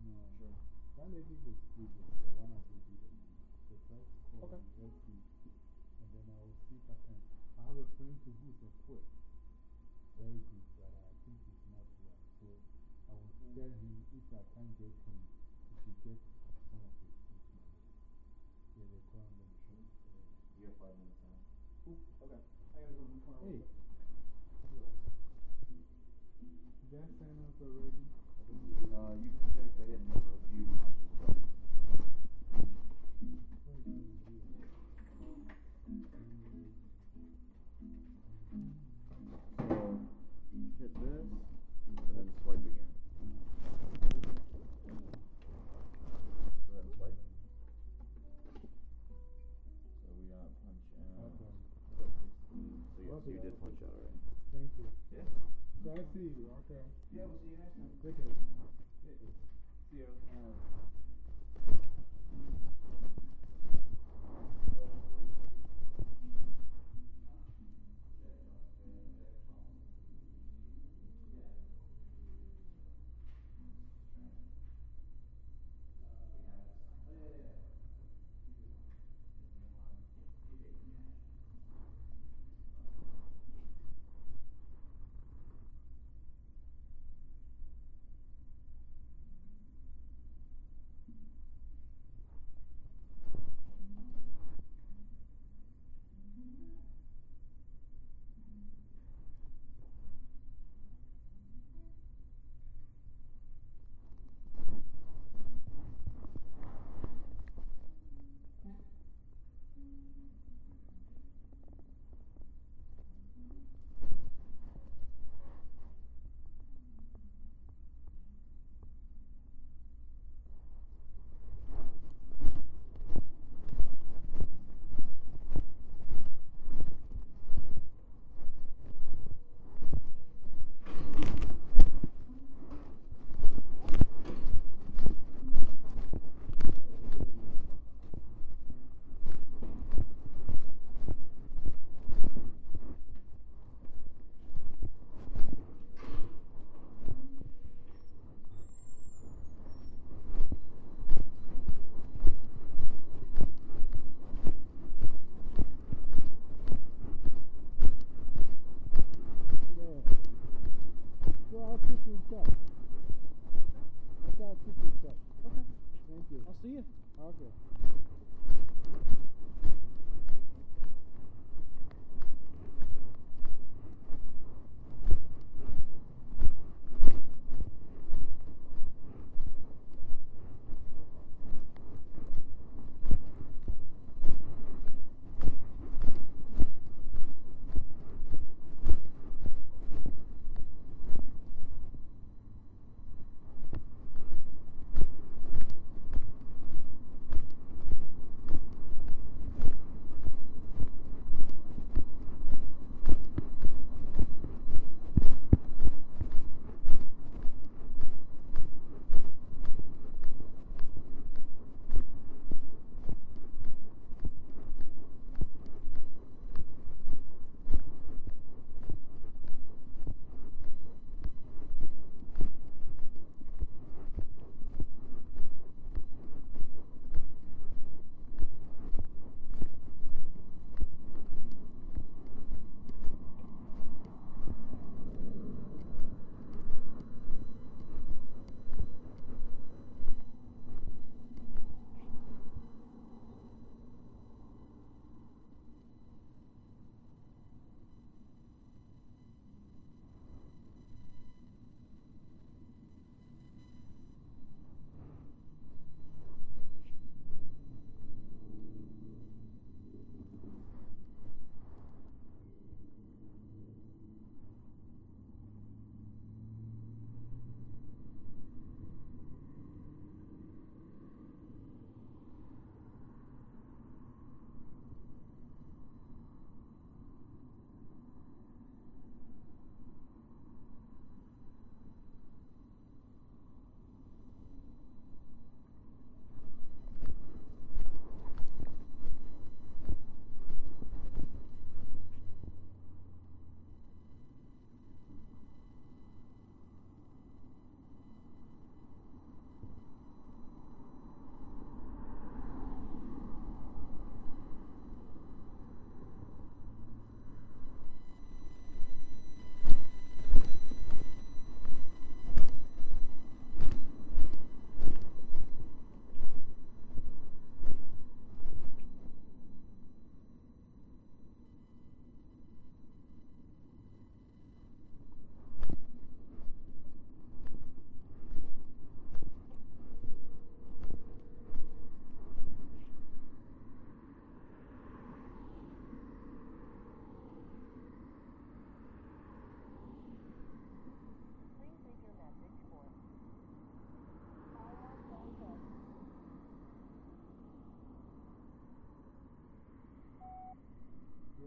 you know. Sure. That lady was good, the one I did it. So try to call Okay. and let's see. And then I will see if I can. I have a friend who who's a poet. Very good, but I think he's not well. So I will tell him if I can't get him, he should get some of his money. Yeah, they call them. Sure. You have five minutes now. Ooh, okay. I gotta go to my car. Hey. quick. You guys sign up already? Yeah, we'll see you next time. Take care. See you. See you. Okay.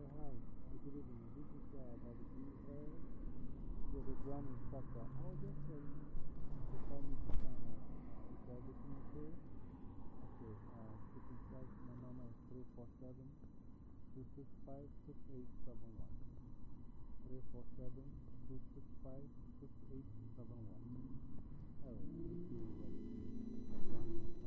Yeah, hi. You told me to find out is everything okay? Okay, keep in. My number is 347 265 6871. 347 265 6871. Alright, thank you.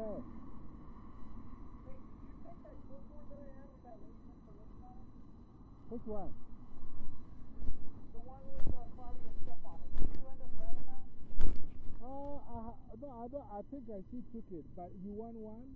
Yeah. Which one? The one with uh, Claudia stuff on it. Did you end up grabbing that? Uh, I, no, I, don't, I think I she took it, but you want one?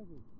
Isaac.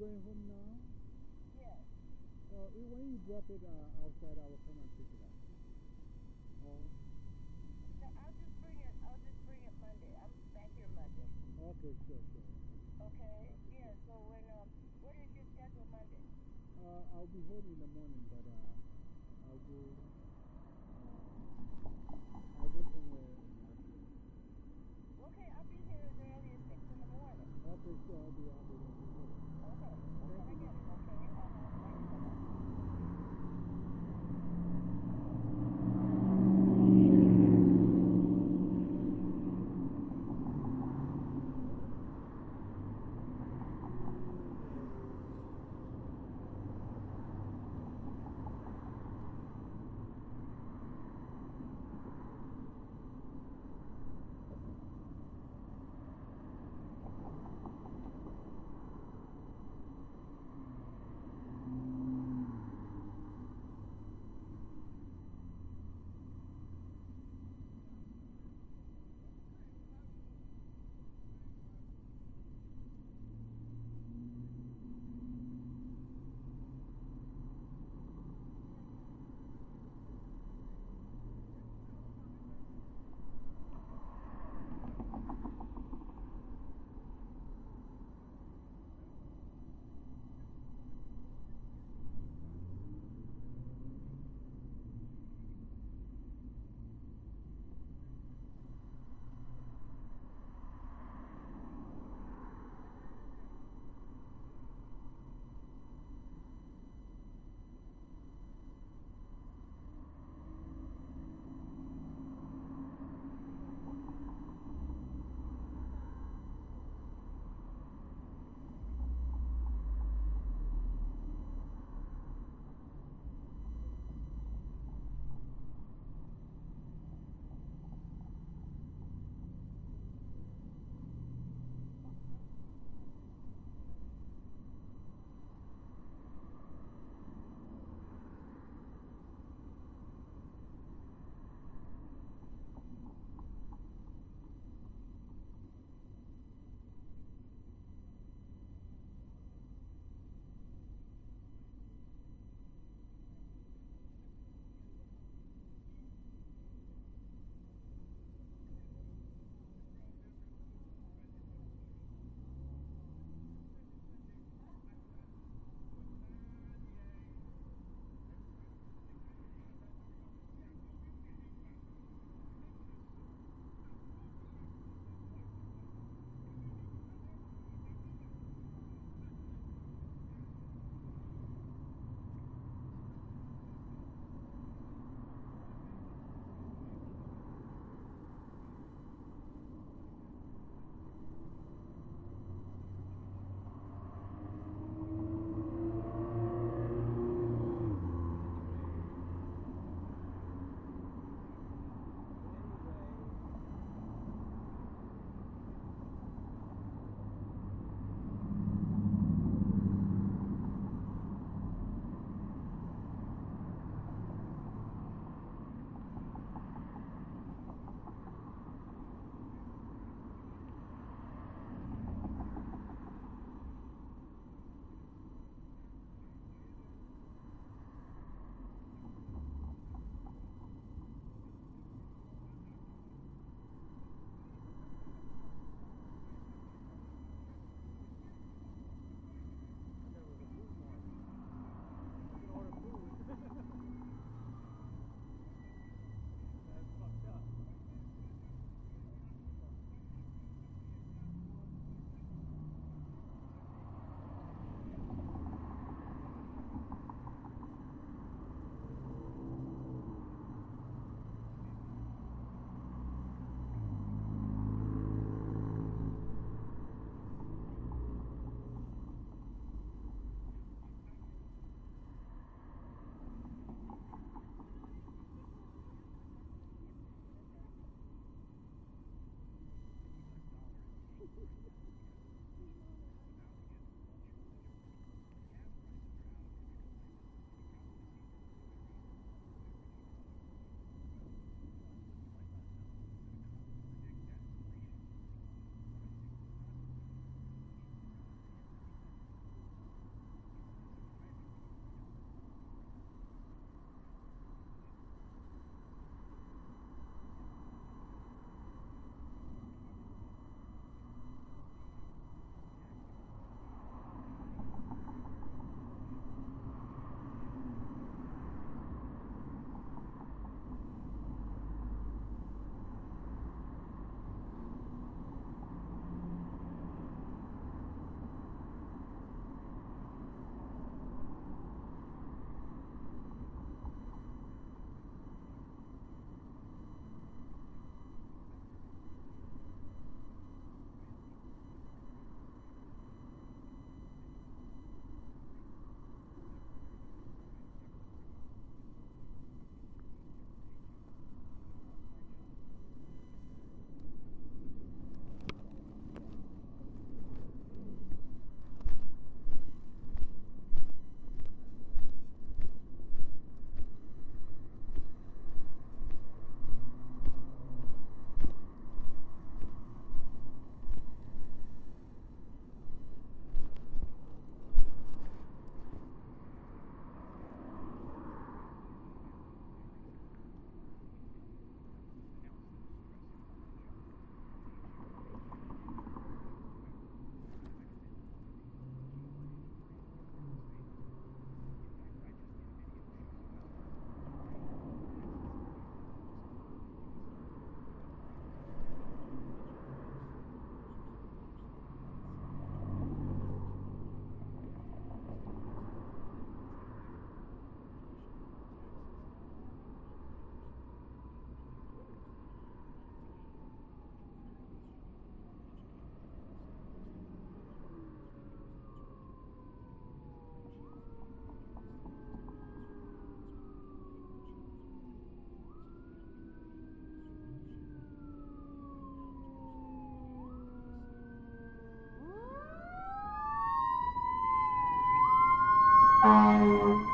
going home now? Yes. Uh, when you drop it uh, outside our Música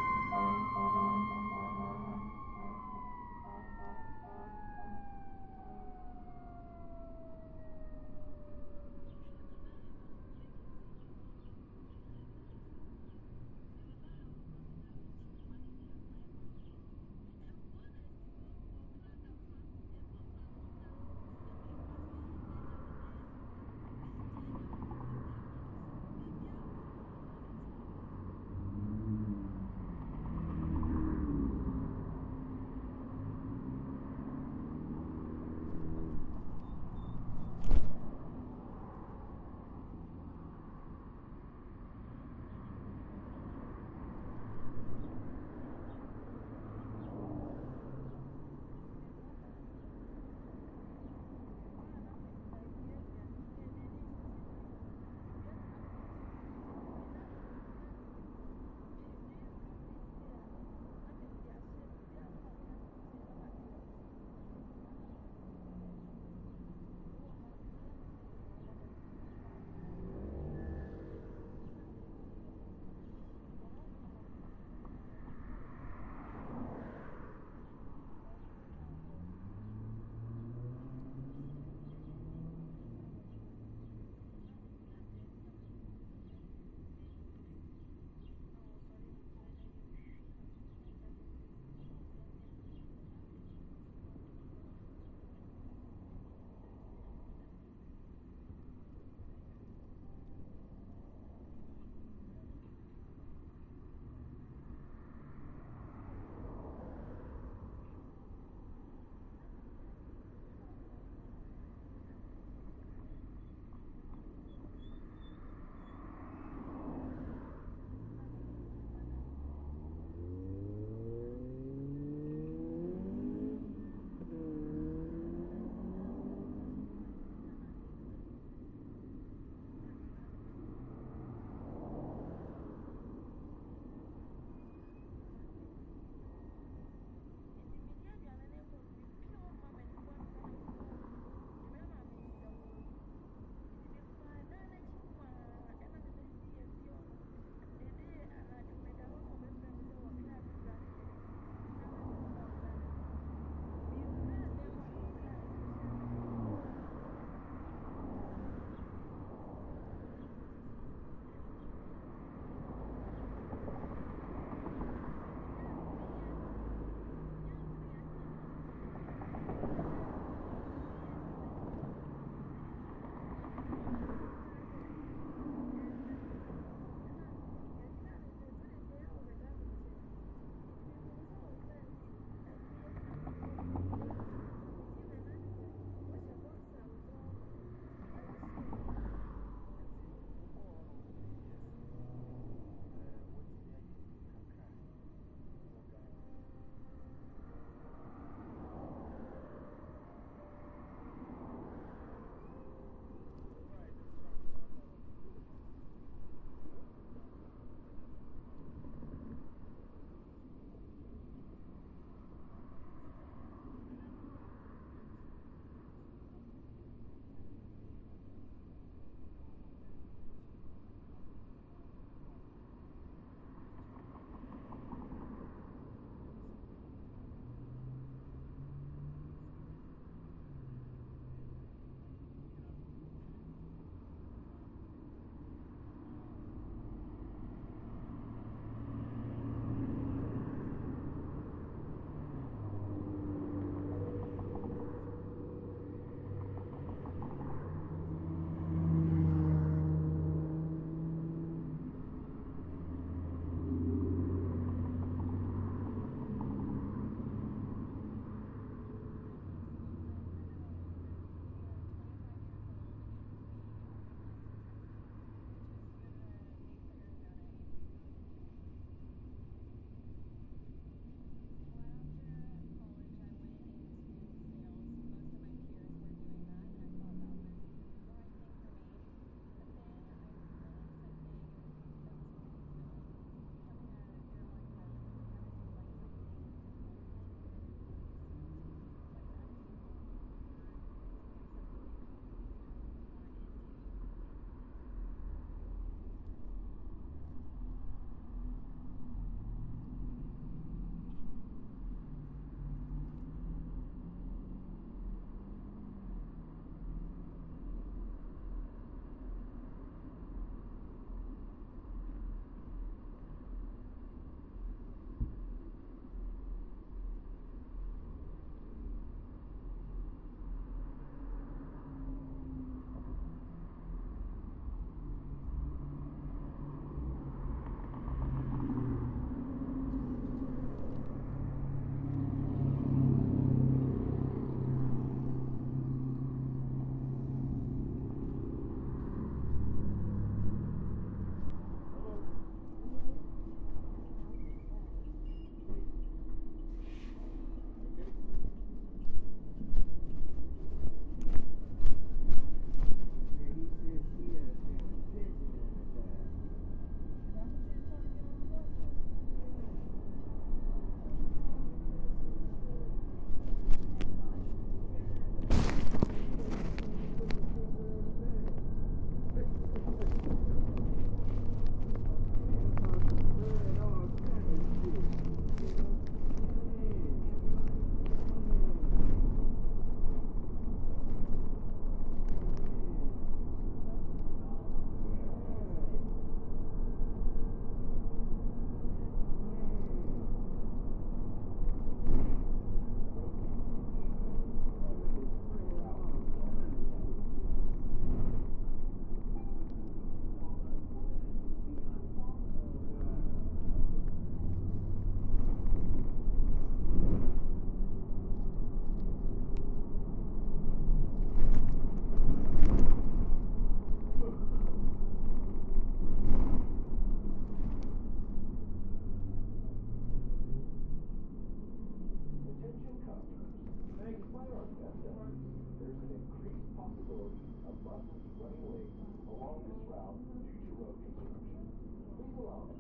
possibility of buses running late along this route due to road construction. Please allow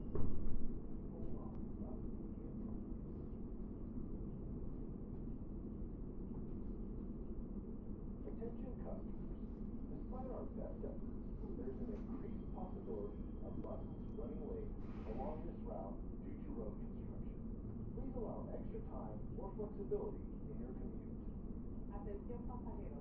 Attention customers, despite our best efforts, there's an increased possibility of buses running late along this route due to road construction. Please allow extra time or flexibility in your commute. Atención pasajeros,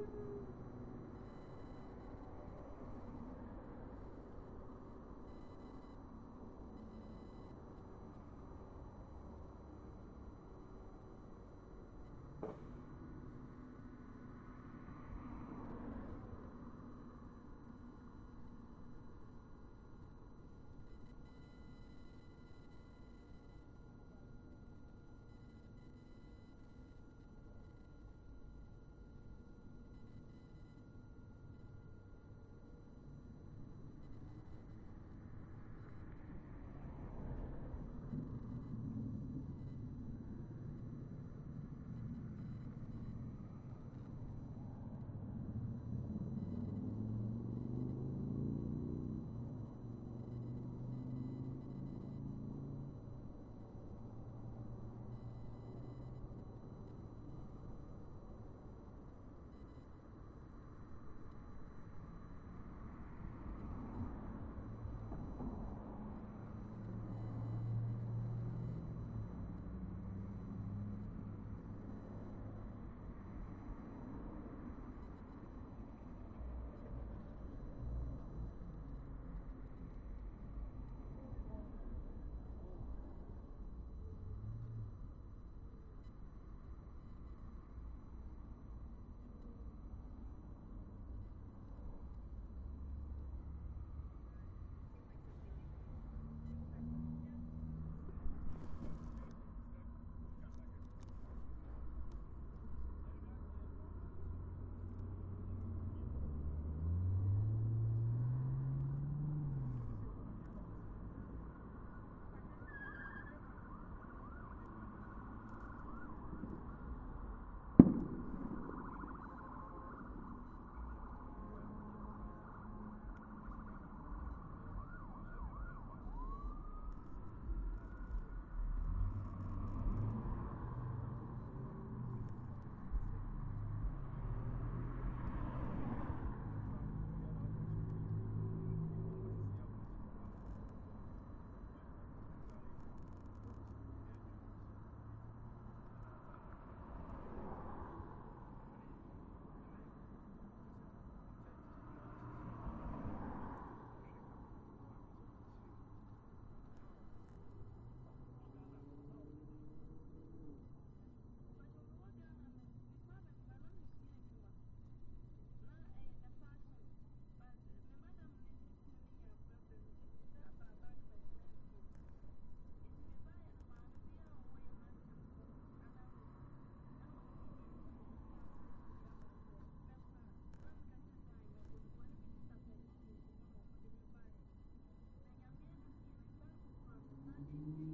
Thank you. Thank you.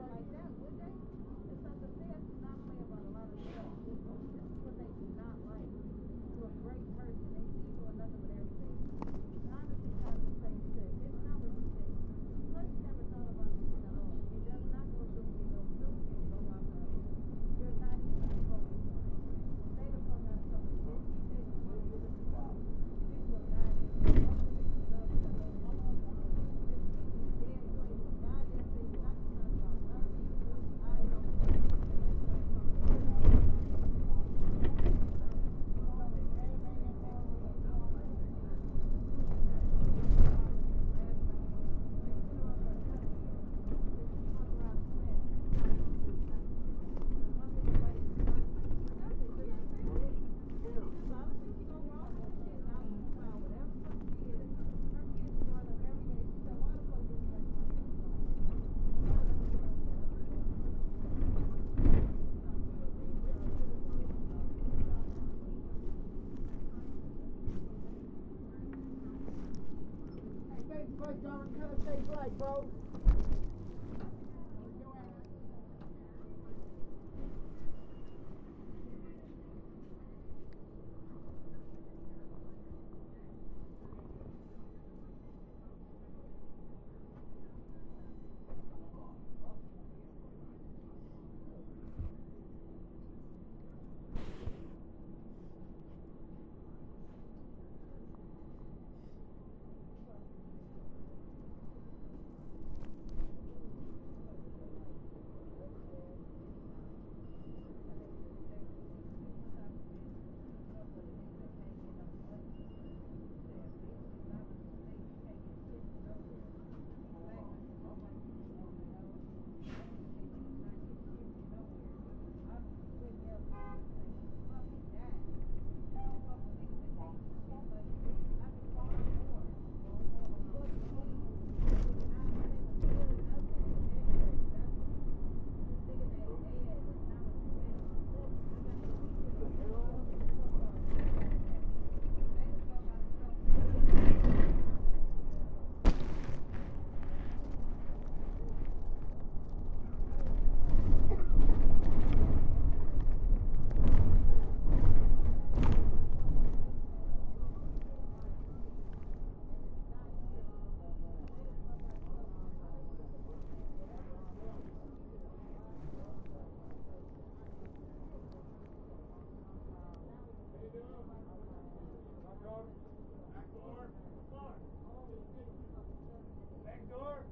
like that, would they? It's not the feds is not playing about a lot of stuff. This is what they do not like. Y'all trying to stay black, bro. door. Back door. Back door.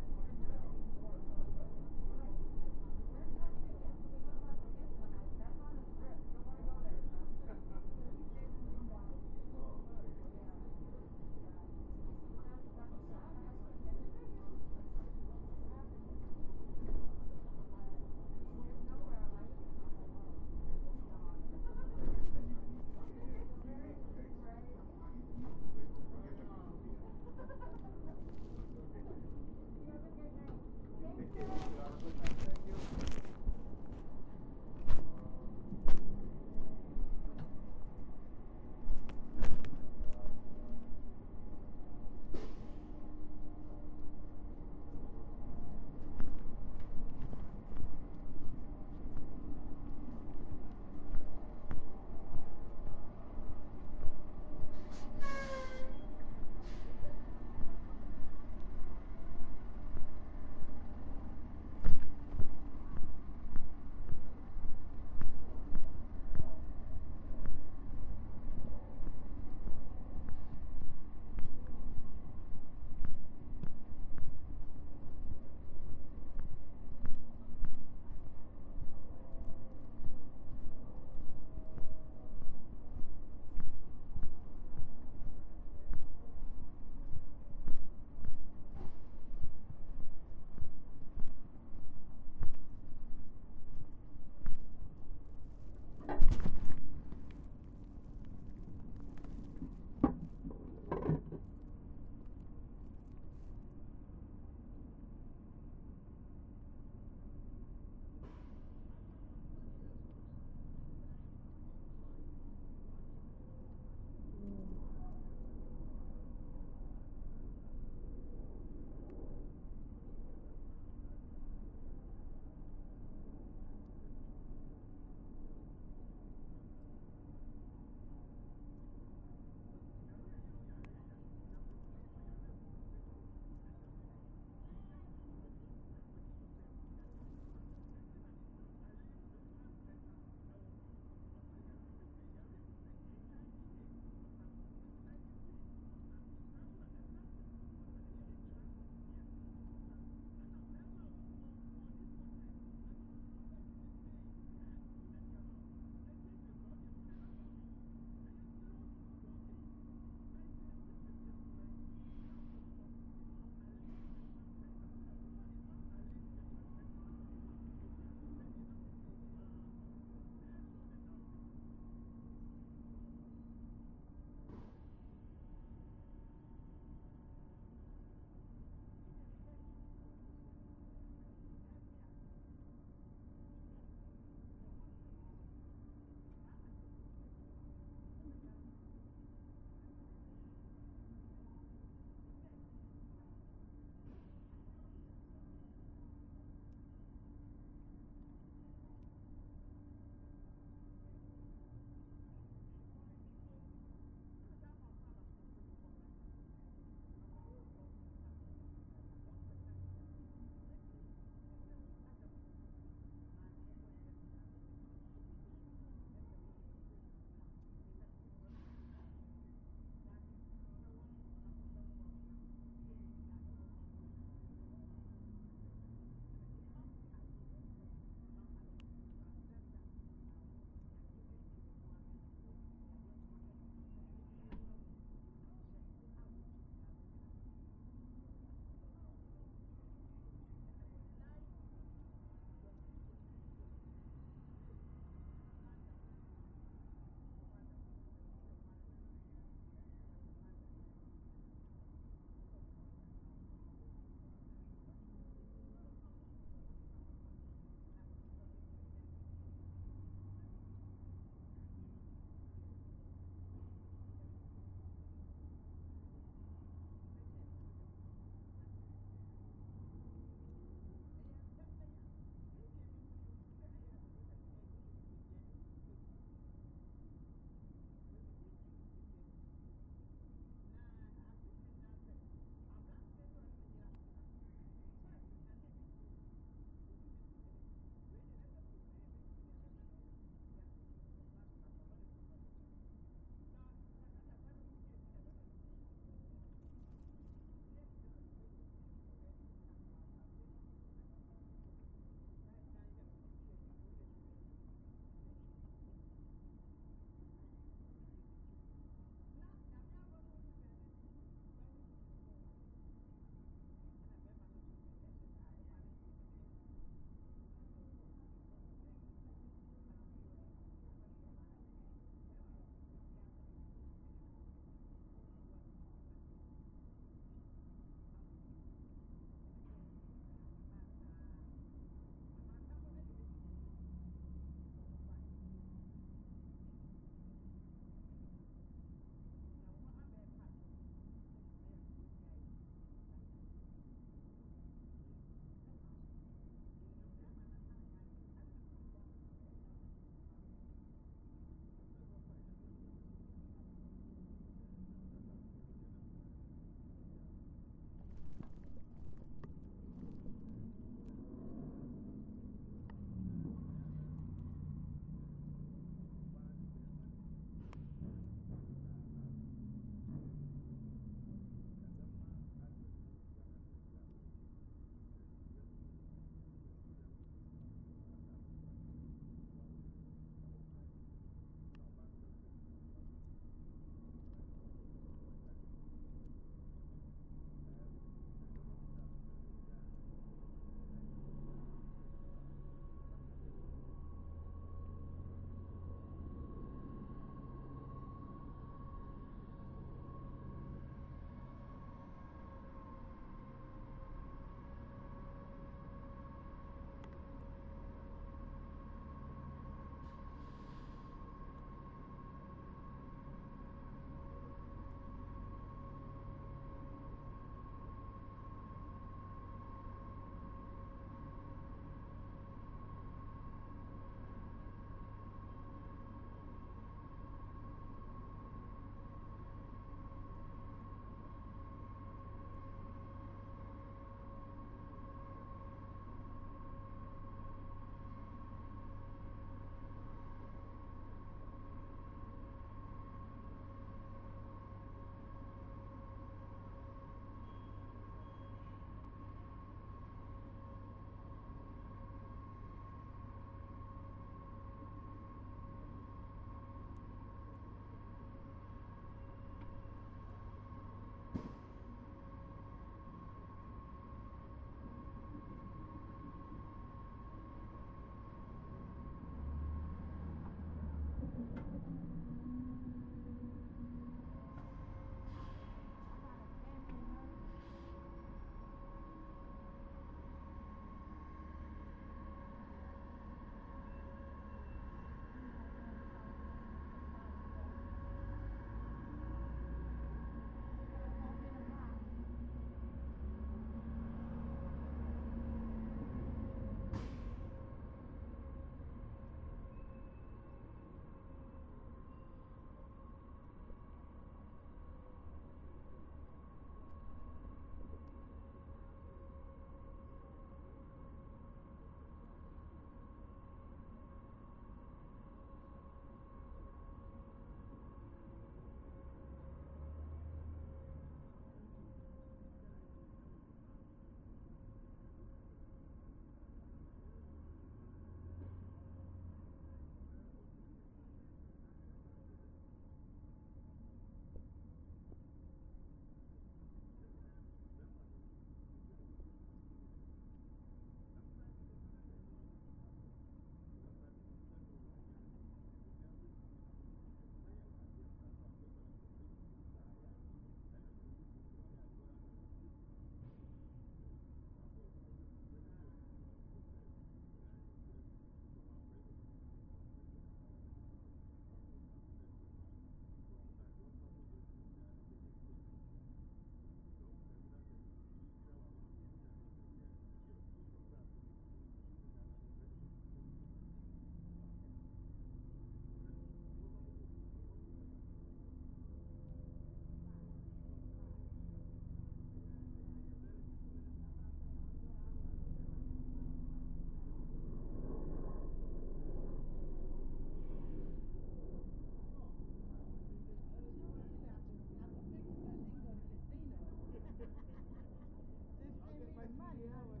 Yeah,